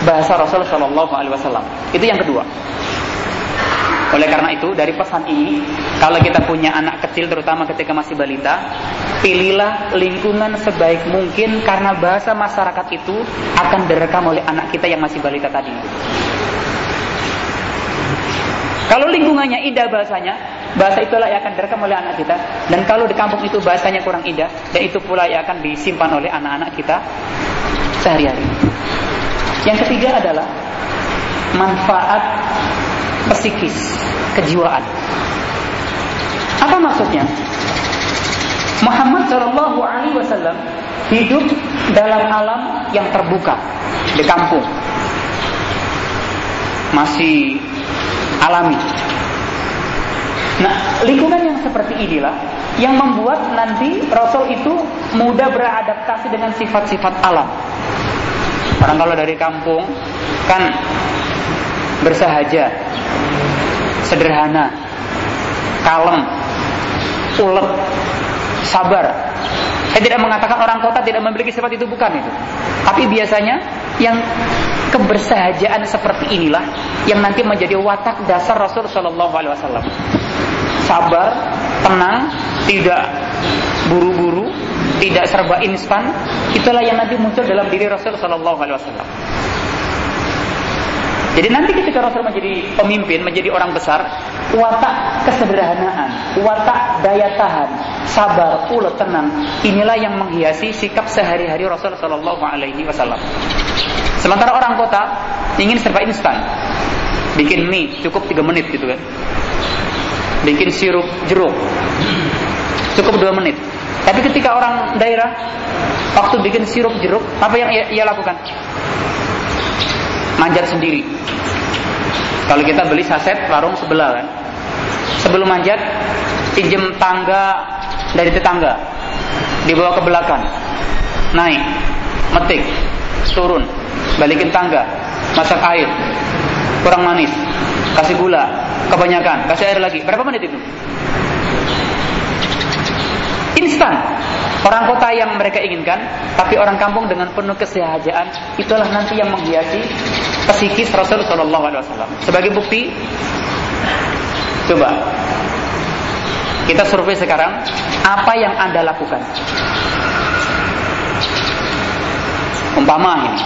bahasa Rasul Sallallahu Alaihi Wasallam. Itu yang kedua. Oleh karena itu, dari pesan ini, kalau kita punya anak kecil, terutama ketika masih balita, pilihlah lingkungan sebaik mungkin karena bahasa masyarakat itu akan direkam oleh anak kita yang masih balita tadi. Kalau lingkungannya indah bahasanya, bahasa itulah yang akan direkam oleh anak kita. Dan kalau di kampung itu bahasanya kurang indah, dan itu pula yang akan disimpan oleh anak-anak kita sehari-hari. Yang ketiga adalah manfaat psikis, kejiwaan. Apa maksudnya? Muhammad Shallallahu Alaihi Wasallam hidup dalam alam yang terbuka di kampung, masih alami. Nah, lingkungan yang seperti inilah yang membuat nanti Rasul itu mudah beradaptasi dengan sifat-sifat alam. Orang kalau dari kampung kan bersahaja, sederhana, kalem, ulet, sabar. Saya tidak mengatakan orang kota tidak memiliki sifat itu bukan itu. Tapi biasanya yang kebersahajaan seperti inilah yang nanti menjadi watak dasar Rasul Shallallahu Alaihi Wasallam. Sabar, tenang, tidak buru-buru, tidak serba instan. Itulah yang nanti muncul dalam diri Rasul Shallallahu Alaihi Wasallam. Jadi nanti ketika Rasul menjadi pemimpin, menjadi orang besar, watak kesederhanaan, watak daya tahan, sabar, ulet, tenang, inilah yang menghiasi sikap sehari-hari Rasul Shallallahu Alaihi Wasallam. Sementara orang kota ingin serba instan, bikin mie cukup 3 menit gitu kan, bikin sirup jeruk cukup 2 menit. Tapi ketika orang daerah waktu bikin sirup jeruk, apa yang ia, ia lakukan? Manjat sendiri. Kalau kita beli saset warung sebelah kan, sebelum manjat pinjem tangga dari tetangga, dibawa ke belakang, naik, metik, turun, balikin tangga, masak air, kurang manis, kasih gula, kebanyakan, kasih air lagi. Berapa menit itu? Instan. Orang kota yang mereka inginkan, tapi orang kampung dengan penuh kesehajaan, itulah nanti yang menghiasi psikis Rasul Shallallahu Alaihi Wasallam. Sebagai bukti, coba kita survei sekarang, apa yang anda lakukan? Umpama ini,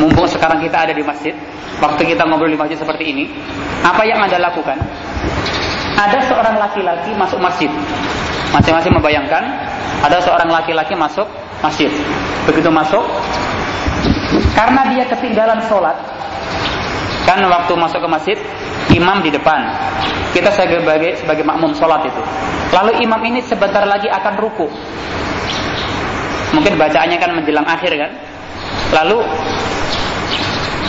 mumpung sekarang kita ada di masjid, waktu kita ngobrol di masjid seperti ini, apa yang anda lakukan? Ada seorang laki-laki masuk masjid, Masing-masing membayangkan ada seorang laki-laki masuk masjid. Begitu masuk, karena dia ketinggalan sholat, kan waktu masuk ke masjid, imam di depan. Kita sebagai sebagai makmum sholat itu. Lalu imam ini sebentar lagi akan ruku. Mungkin bacaannya kan menjelang akhir kan. Lalu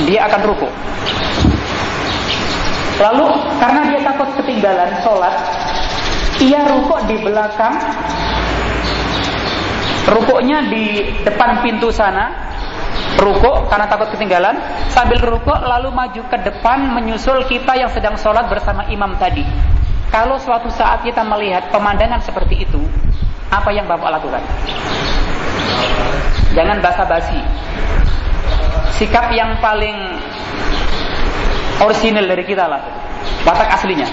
dia akan ruku. Lalu karena dia takut ketinggalan sholat, ia rukuk di belakang, rukuknya di depan pintu sana, rukuk karena takut ketinggalan, sambil rukuk lalu maju ke depan menyusul kita yang sedang sholat bersama imam tadi. Kalau suatu saat kita melihat pemandangan seperti itu, apa yang Bapak lakukan? Jangan basa-basi. Sikap yang paling original dari kita lah. Watak aslinya.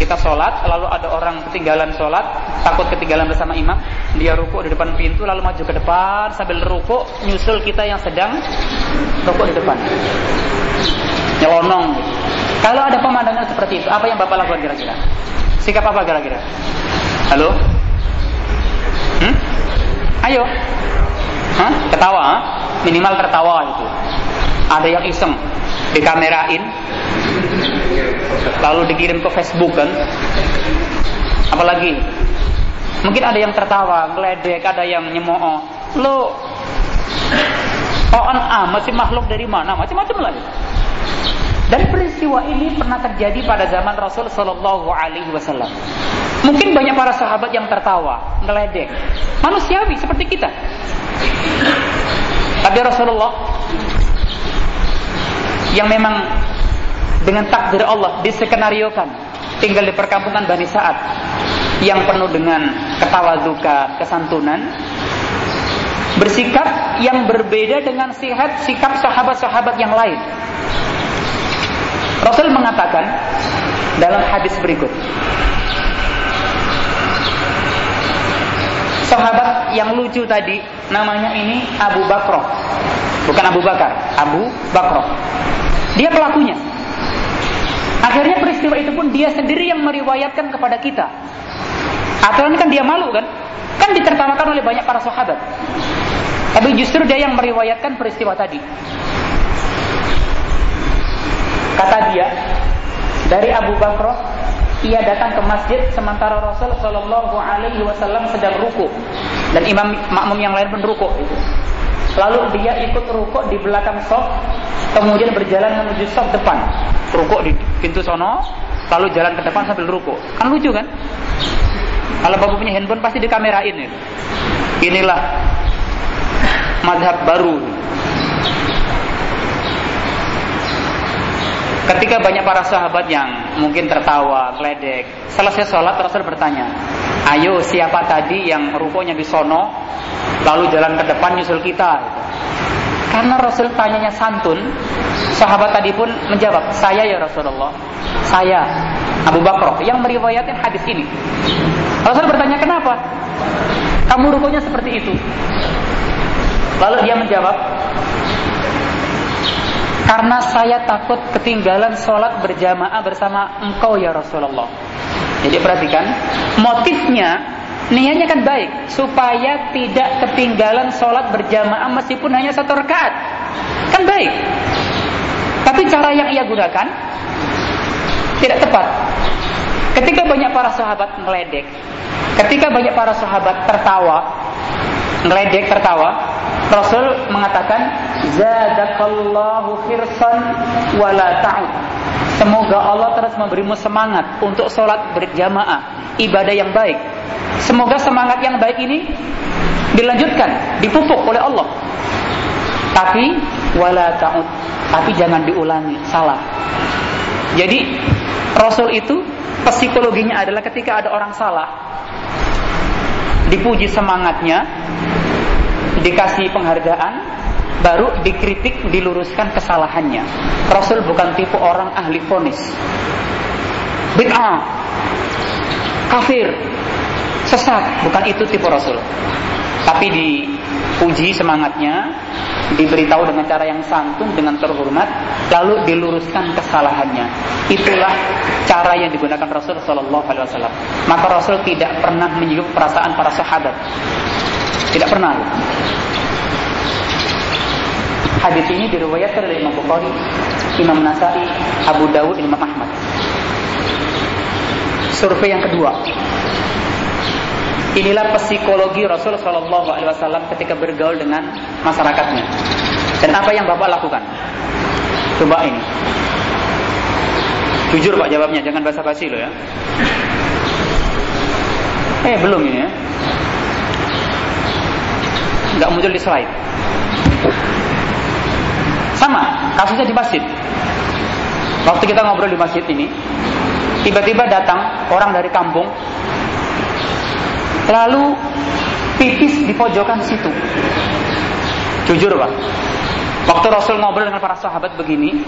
Kita sholat lalu ada orang ketinggalan sholat takut ketinggalan bersama imam dia ruku di depan pintu lalu maju ke depan sambil ruku nyusul kita yang sedang ruku di depan. Nyelonong. Kalau ada pemandangan seperti itu apa yang bapak lakukan kira-kira? Sikap apa kira-kira? Halo? Hmm? ayo. Hah? ketawa minimal tertawa itu. Ada yang iseng dikamerain lalu dikirim ke Facebook kan. Apalagi? Mungkin ada yang tertawa ngeledek ada yang nyemooh. Lo on ah masih makhluk dari mana? Macam-macam lagi dan peristiwa ini pernah terjadi pada zaman Rasul Shallallahu Alaihi Wasallam. Mungkin banyak para sahabat yang tertawa, ngeledek, manusiawi seperti kita. Tapi Rasulullah yang memang dengan takdir Allah disekenariokan tinggal di perkampungan Bani Sa'ad yang penuh dengan ketawadukan, kesantunan bersikap yang berbeda dengan sihat sikap sahabat-sahabat yang lain. Rasul mengatakan dalam hadis berikut Sahabat yang lucu tadi namanya ini Abu Bakr. Bukan Abu Bakar, Abu Bakr. Dia pelakunya. Akhirnya peristiwa itu pun dia sendiri yang meriwayatkan kepada kita. Aturan kan dia malu kan? Kan ditertawakan oleh banyak para sahabat. Tapi justru dia yang meriwayatkan peristiwa tadi. Kata dia, dari Abu Bakr, ia datang ke masjid sementara Rasul Shallallahu Alaihi Wasallam sedang ruku dan imam makmum yang lain pun ruku. Lalu dia ikut rukuk di belakang sof, kemudian berjalan menuju sof depan. Rukuk di pintu sono, lalu jalan ke depan sambil rukuk. Kan lucu kan? Kalau bapak punya handphone pasti dikamerain ya. Inilah madhab baru. Ketika banyak para sahabat yang mungkin tertawa, meledek, selesai sholat Rasul bertanya, ayo siapa tadi yang rukuknya di sono, lalu jalan ke depan nyusul kita? Karena Rasul tanyanya santun, sahabat tadi pun menjawab, saya ya Rasulullah, saya Abu Bakar yang meriwayatkan hadis ini. Rasul bertanya kenapa? Kamu rukuknya seperti itu. Lalu dia menjawab, karena saya takut ketinggalan sholat berjamaah bersama engkau ya Rasulullah. Jadi perhatikan, motifnya, niatnya kan baik, supaya tidak ketinggalan sholat berjamaah meskipun hanya satu rakaat. Kan baik. Tapi cara yang ia gunakan tidak tepat. Ketika banyak para sahabat ngeledek, ketika banyak para sahabat tertawa, ngeledek tertawa, Rasul mengatakan zadakallahu khirsan wala ta'ud. Semoga Allah terus memberimu semangat untuk sholat berjamaah, ibadah yang baik. Semoga semangat yang baik ini dilanjutkan, dipupuk oleh Allah. Tapi wala ta'ud, tapi jangan diulangi, salah. Jadi Rasul itu psikologinya adalah ketika ada orang salah, dipuji semangatnya, dikasih penghargaan, baru dikritik, diluruskan kesalahannya. Rasul bukan tipe orang ahli fonis. Bid'ah, kafir, sesat, bukan itu tipe Rasul. Tapi dipuji semangatnya, diberitahu dengan cara yang santun, dengan terhormat, lalu diluruskan kesalahannya. Itulah cara yang digunakan Rasul Shallallahu Alaihi Wasallam. Maka Rasul tidak pernah menyinggung perasaan para sahabat. Tidak pernah. Hadis ini diriwayatkan oleh Imam Bukhari, Imam Nasai, Abu Dawud, Imam Ahmad. Survei yang kedua. Inilah psikologi Rasul Shallallahu Alaihi Wasallam ketika bergaul dengan masyarakatnya. Dan apa yang bapak lakukan? Coba ini. Jujur Pak jawabnya, jangan basa-basi loh ya. Eh belum ini ya. Nggak muncul di slide. Sama, kasusnya di masjid. Waktu kita ngobrol di masjid ini, tiba-tiba datang orang dari kampung, lalu pipis di pojokan situ. Jujur pak, waktu Rasul ngobrol dengan para sahabat begini,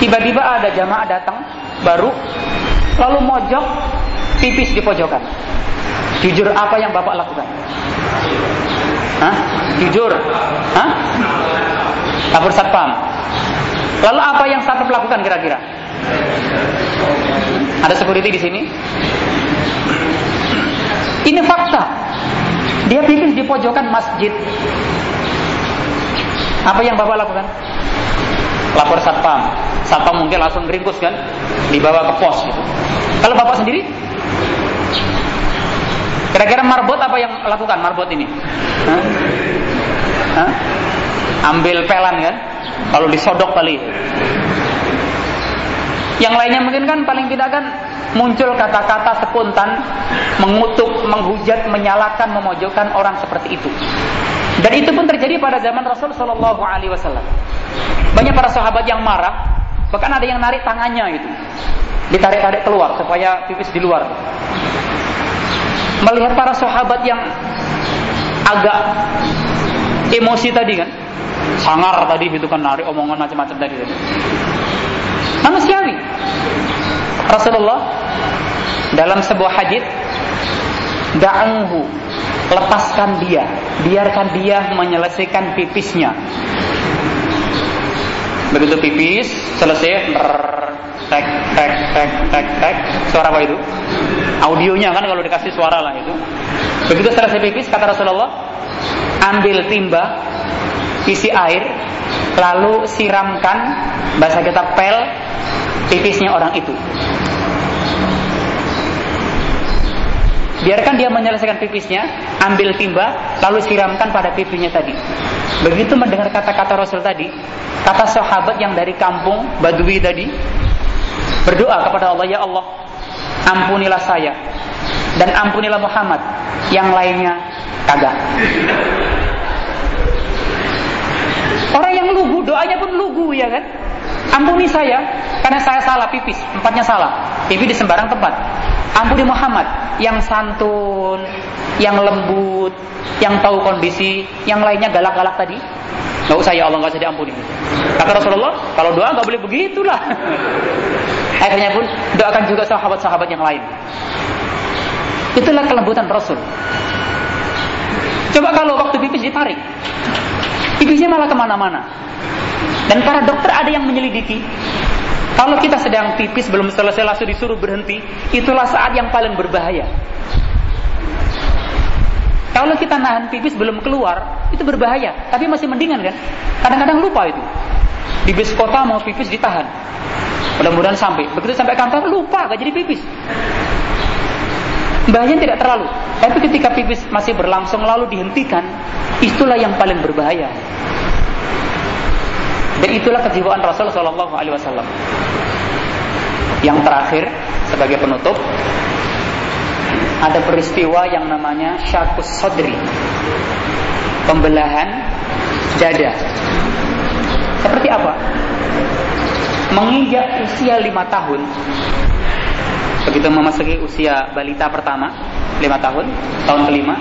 tiba-tiba ada jamaah datang baru, lalu mojok pipis di pojokan. Jujur apa yang bapak lakukan? Hah? Jujur? Hah? Lapor satpam. Lalu apa yang satpam lakukan kira-kira? Ada security di sini? Ini fakta. Dia pipis di pojokan masjid. Apa yang bapak lakukan? Lapor satpam. Satpam mungkin langsung ringkus kan, dibawa ke pos gitu. Kalau bapak sendiri, Kira-kira marbot apa yang lakukan marbot ini? Hah? Hah? Ambil pelan kan? Kalau disodok kali. Yang lainnya mungkin kan paling tidak kan muncul kata-kata spontan mengutuk, menghujat, menyalahkan, memojokkan orang seperti itu. Dan itu pun terjadi pada zaman Rasul Shallallahu Alaihi Wasallam. Banyak para sahabat yang marah, bahkan ada yang narik tangannya itu, ditarik-tarik keluar supaya pipis di luar melihat para sahabat yang agak emosi tadi kan? Sangar tadi itu kan narik omongan macam-macam tadi manusiawi Rasulullah dalam sebuah hadis da'uhu lepaskan dia biarkan dia menyelesaikan pipisnya. Begitu pipis selesai tek tek tek tek tek. Suara apa itu audionya kan kalau dikasih suara lah itu. Begitu selesai pipis kata Rasulullah ambil timba isi air lalu siramkan bahasa kita pel pipisnya orang itu. Biarkan dia menyelesaikan pipisnya ambil timba lalu siramkan pada pipinya tadi. Begitu mendengar kata-kata Rasul tadi kata sahabat yang dari kampung Badui tadi Berdoa kepada Allah, ya Allah, ampunilah saya dan ampunilah Muhammad. Yang lainnya kagak. Orang yang lugu, doanya pun lugu ya kan? Ampuni saya karena saya salah pipis, empatnya salah. Pipis di sembarang tempat. Ampuni Muhammad yang santun, yang lembut, yang tahu kondisi, yang lainnya galak-galak tadi. Gak usah ya Allah, gak usah diampuni. Kata Rasulullah, kalau doa gak boleh begitulah. [laughs] Akhirnya pun doakan juga sahabat-sahabat yang lain. Itulah kelembutan Rasul. Coba kalau waktu pipis ditarik, pipisnya malah ke mana-mana. Dan para dokter ada yang menyelidiki. Kalau kita sedang pipis belum selesai langsung disuruh berhenti, itulah saat yang paling berbahaya. Kalau kita nahan pipis belum keluar, itu berbahaya. Tapi masih mendingan kan? Kadang-kadang lupa itu. Di bis kota mau pipis ditahan. Mudah-mudahan sampai. Begitu sampai kantor lupa gak jadi pipis. Bahayanya tidak terlalu. Tapi ketika pipis masih berlangsung lalu dihentikan, itulah yang paling berbahaya. Dan itulah kejiwaan Rasul Shallallahu Alaihi Wasallam. Yang terakhir sebagai penutup ada peristiwa yang namanya syakus sodri, pembelahan dada. Seperti apa? menginjak usia lima tahun begitu memasuki usia balita pertama lima tahun tahun kelima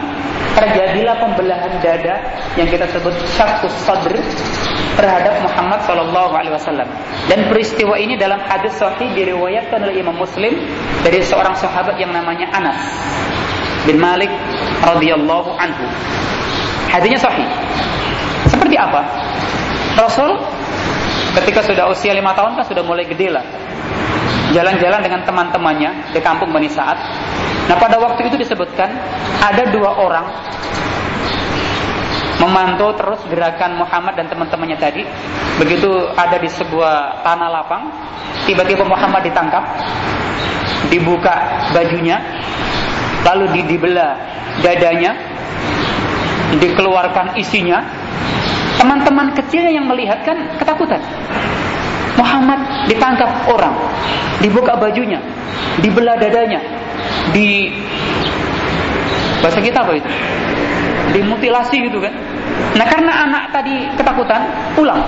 terjadilah pembelahan dada yang kita sebut syakus sadr terhadap Muhammad Shallallahu Alaihi Wasallam. Dan peristiwa ini dalam hadis sahih diriwayatkan oleh Imam Muslim dari seorang sahabat yang namanya Anas bin Malik radhiyallahu anhu. Hadisnya sahih. Seperti apa? Rasul ketika sudah usia lima tahun kan sudah mulai gede lah jalan-jalan dengan teman-temannya di kampung Bani Sa'ad. Nah pada waktu itu disebutkan ada dua orang memantau terus gerakan Muhammad dan teman-temannya tadi. Begitu ada di sebuah tanah lapang tiba-tiba Muhammad ditangkap dibuka bajunya lalu dibelah dadanya dikeluarkan isinya. Teman-teman kecilnya yang melihat kan ketakutan. Muhammad ditangkap orang, dibuka bajunya, dibelah dadanya, di bahasa kita apa itu? Dimutilasi gitu kan. Nah karena anak tadi ketakutan, pulang.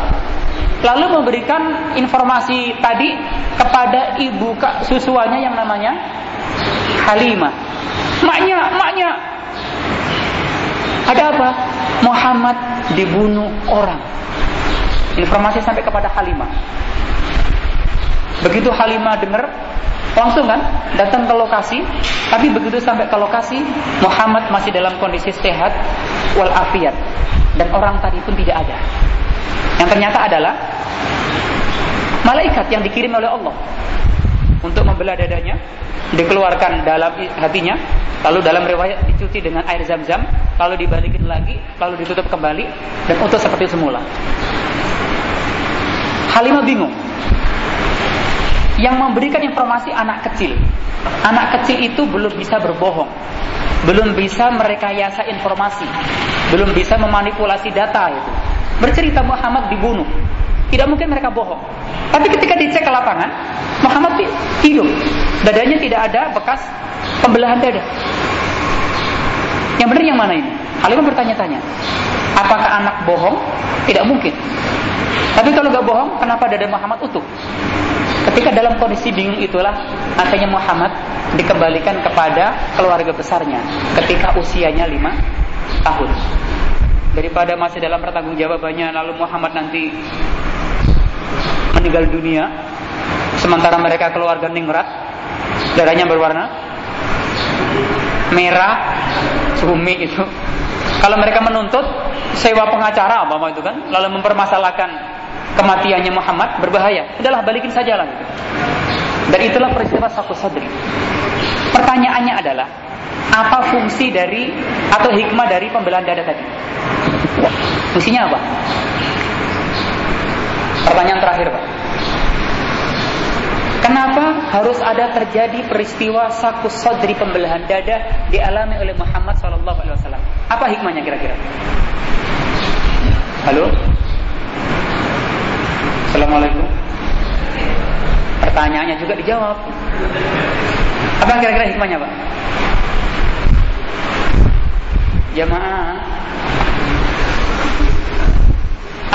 Lalu memberikan informasi tadi kepada ibu susuannya yang namanya Halimah. Maknya, maknya. Ada apa? Muhammad dibunuh orang. Informasi sampai kepada Halimah. Begitu Halimah dengar, langsung kan datang ke lokasi. Tapi begitu sampai ke lokasi, Muhammad masih dalam kondisi sehat walafiat dan orang tadi pun tidak ada. Yang ternyata adalah malaikat yang dikirim oleh Allah untuk membelah dadanya, dikeluarkan dalam hatinya, lalu dalam riwayat dicuci dengan air zam-zam, lalu dibalikin lagi, lalu ditutup kembali, dan untuk seperti semula. Halimah bingung. Yang memberikan informasi anak kecil. Anak kecil itu belum bisa berbohong. Belum bisa merekayasa informasi. Belum bisa memanipulasi data itu. Bercerita Muhammad dibunuh. Tidak mungkin mereka bohong. Tapi ketika dicek ke lapangan, Muhammad hidup. Dadanya tidak ada bekas pembelahan dada. Yang benar yang mana ini? Halimah bertanya-tanya. Apakah anak bohong? Tidak mungkin. Tapi kalau gak bohong, kenapa dada Muhammad utuh? Ketika dalam kondisi bingung itulah, akhirnya Muhammad dikembalikan kepada keluarga besarnya ketika usianya lima tahun. Daripada masih dalam pertanggungjawabannya, lalu Muhammad nanti meninggal dunia, sementara mereka keluarga ningrat, darahnya berwarna merah, sumi itu. Kalau mereka menuntut sewa pengacara apa itu kan, lalu mempermasalahkan kematiannya Muhammad berbahaya. Udahlah balikin saja lah. Gitu. Dan itulah peristiwa Saku Sadri. Pertanyaannya adalah apa fungsi dari atau hikmah dari pembelaan dada tadi? Fungsinya apa? Pertanyaan terakhir, Pak. Kenapa harus ada terjadi peristiwa saku sodri pembelahan dada dialami oleh Muhammad Shallallahu Alaihi Wasallam? Apa hikmahnya kira-kira? Halo? Assalamualaikum. Pertanyaannya juga dijawab. Apa kira-kira hikmahnya, Pak? Jamaah.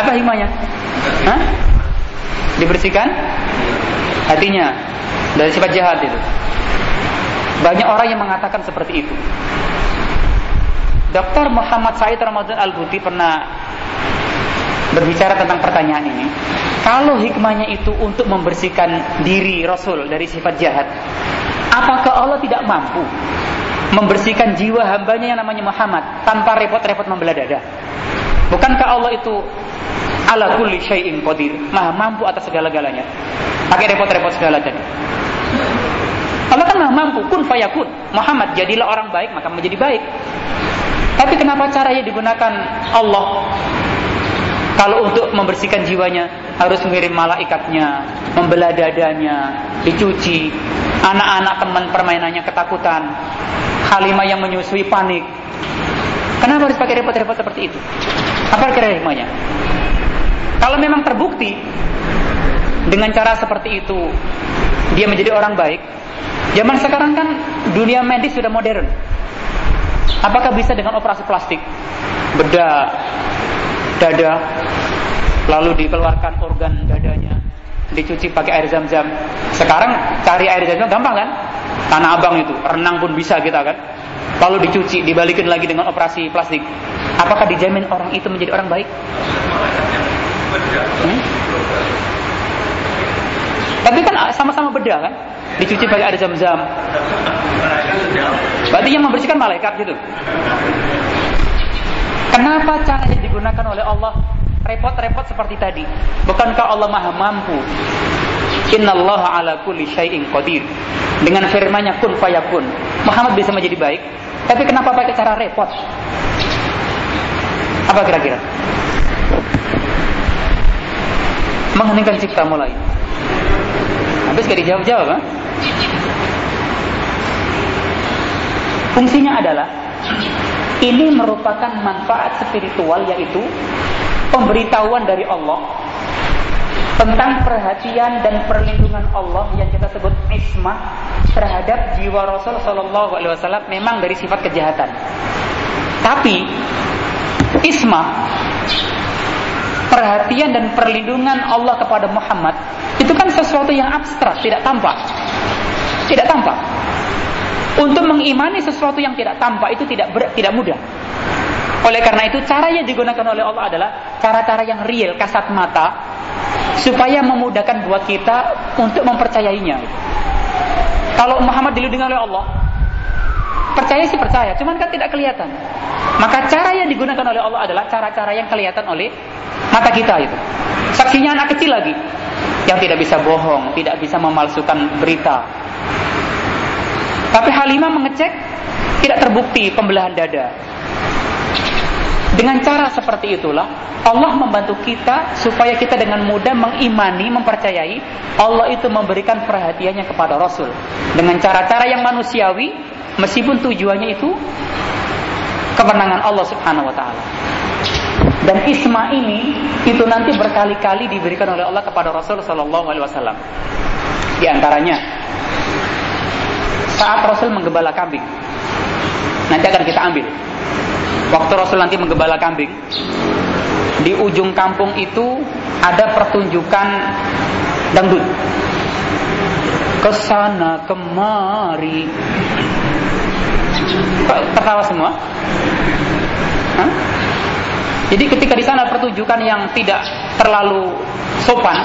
Apa hikmahnya? Hah? Dibersihkan hatinya dari sifat jahat itu. Banyak orang yang mengatakan seperti itu. Dr. Muhammad Said Ramadan Al-Buti pernah berbicara tentang pertanyaan ini. Kalau hikmahnya itu untuk membersihkan diri Rasul dari sifat jahat, apakah Allah tidak mampu membersihkan jiwa hambanya yang namanya Muhammad tanpa repot-repot membelah dada? Bukankah Allah itu ala kulli syai'in qadir, maha mampu atas segala-galanya? Pakai repot-repot segala tadi. Allah kan maha mampu, kun fayakun. Muhammad jadilah orang baik maka menjadi baik. Tapi kenapa caranya digunakan Allah kalau untuk membersihkan jiwanya harus mengirim malaikatnya, membelah dadanya, dicuci. Anak-anak teman permainannya ketakutan. Halimah yang menyusui panik. Kenapa harus pakai repot-repot seperti itu? Apa kira hikmahnya? Kalau memang terbukti dengan cara seperti itu dia menjadi orang baik, zaman sekarang kan dunia medis sudah modern. Apakah bisa dengan operasi plastik? Bedah, dada, lalu dikeluarkan organ dadanya, dicuci pakai air zam-zam. Sekarang cari air zam-zam gampang kan? Tanah abang itu, renang pun bisa kita kan. Lalu dicuci, dibalikin lagi dengan operasi plastik. Apakah dijamin orang itu menjadi orang baik? Hmm? Tapi kan sama-sama beda kan? Dicuci pakai air zam-zam. Berarti yang membersihkan malaikat gitu. Kenapa cara yang digunakan oleh Allah repot-repot seperti tadi? Bukankah Allah Maha mampu? Innallaha ala kulli syai'in qadir. Dengan firman-Nya kun fayakun. Muhammad bisa menjadi baik, tapi kenapa pakai cara repot? Apa kira-kira? Mengheningkan cipta mulai. Habis gak dijawab-jawab, kan? Fungsinya adalah ini merupakan manfaat spiritual yaitu pemberitahuan dari Allah, tentang perhatian dan perlindungan Allah yang kita sebut ismah terhadap jiwa Rasul Shallallahu Alaihi Wasallam memang dari sifat kejahatan. Tapi ismah perhatian dan perlindungan Allah kepada Muhammad itu kan sesuatu yang abstrak, tidak tampak. Tidak tampak. Untuk mengimani sesuatu yang tidak tampak itu tidak ber, tidak mudah. Oleh karena itu cara yang digunakan oleh Allah adalah cara-cara yang real, kasat mata supaya memudahkan buat kita untuk mempercayainya. Kalau Muhammad dilindungi oleh Allah, percaya sih percaya, cuman kan tidak kelihatan. Maka cara yang digunakan oleh Allah adalah cara-cara yang kelihatan oleh mata kita itu. Saksinya anak kecil lagi yang tidak bisa bohong, tidak bisa memalsukan berita. Tapi Halimah mengecek tidak terbukti pembelahan dada. Dengan cara seperti itulah Allah membantu kita supaya kita dengan mudah mengimani, mempercayai Allah itu memberikan perhatiannya kepada Rasul dengan cara-cara yang manusiawi meskipun tujuannya itu kemenangan Allah Subhanahu wa taala. Dan isma ini itu nanti berkali-kali diberikan oleh Allah kepada Rasul sallallahu alaihi wasallam. Di antaranya saat Rasul menggembala kambing. Nanti akan kita ambil Waktu Rasul nanti menggembala kambing, di ujung kampung itu ada pertunjukan dangdut. Ke sana kemari. Tertawa semua? Hah? Jadi ketika di sana pertunjukan yang tidak terlalu sopan,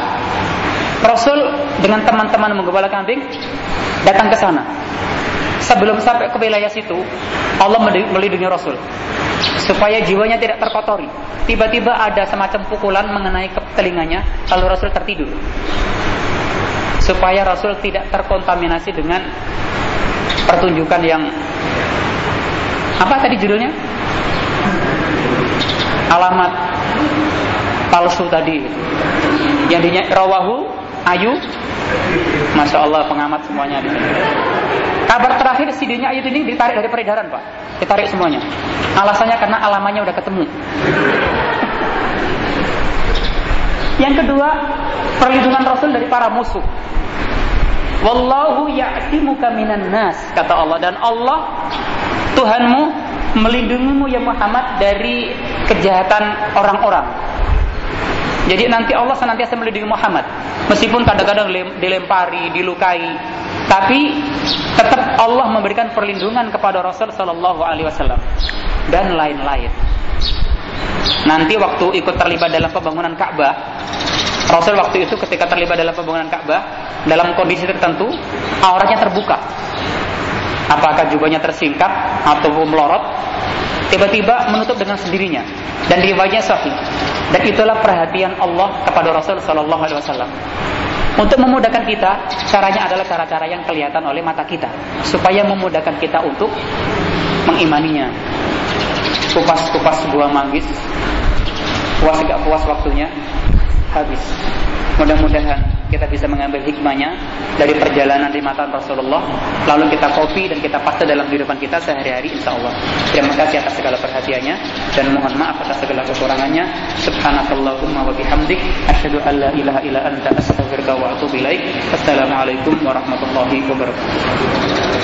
Rasul dengan teman-teman menggembala kambing datang ke sana. Sebelum sampai ke wilayah situ, Allah melindungi Rasul supaya jiwanya tidak terkotori. Tiba-tiba ada semacam pukulan mengenai ke telinganya, lalu Rasul tertidur. Supaya Rasul tidak terkontaminasi dengan pertunjukan yang apa tadi judulnya? Alamat palsu tadi. Yang dinya rawahu Ayu Masya Allah pengamat semuanya di sini. Kabar terakhir CD-nya Ayu ini ditarik dari peredaran Pak. Ditarik semuanya. Alasannya karena alamannya udah ketemu. [laughs] Yang kedua, perlindungan Rasul dari para musuh. Wallahu ya'timuka minan nas kata Allah dan Allah Tuhanmu melindungimu ya Muhammad dari kejahatan orang-orang. Jadi nanti Allah senantiasa melindungi Muhammad meskipun kadang-kadang dilempari, dilukai, tapi tetap Allah memberikan perlindungan kepada Rasul Shallallahu Alaihi Wasallam dan lain-lain. Nanti waktu ikut terlibat dalam pembangunan Ka'bah, Rasul waktu itu ketika terlibat dalam pembangunan Ka'bah dalam kondisi tertentu auratnya terbuka. Apakah jubahnya tersingkap atau melorot? Tiba-tiba menutup dengan sendirinya dan riwayatnya sahih. Dan itulah perhatian Allah kepada Rasul Shallallahu Alaihi Wasallam. Untuk memudahkan kita, caranya adalah cara-cara yang kelihatan oleh mata kita, supaya memudahkan kita untuk mengimaninya. Kupas-kupas sebuah manggis, puas gak puas waktunya, habis. Mudah-mudahan kita bisa mengambil hikmahnya dari perjalanan di mata Rasulullah, lalu kita kopi dan kita pakai dalam kehidupan kita sehari-hari insya Allah. Terima kasih atas segala perhatiannya dan mohon maaf atas segala kekurangannya. Subhanakallahumma wa bihamdik asyhadu an la ilaha illa anta astaghfiruka wa atubu ilaik. Assalamualaikum warahmatullahi wabarakatuh.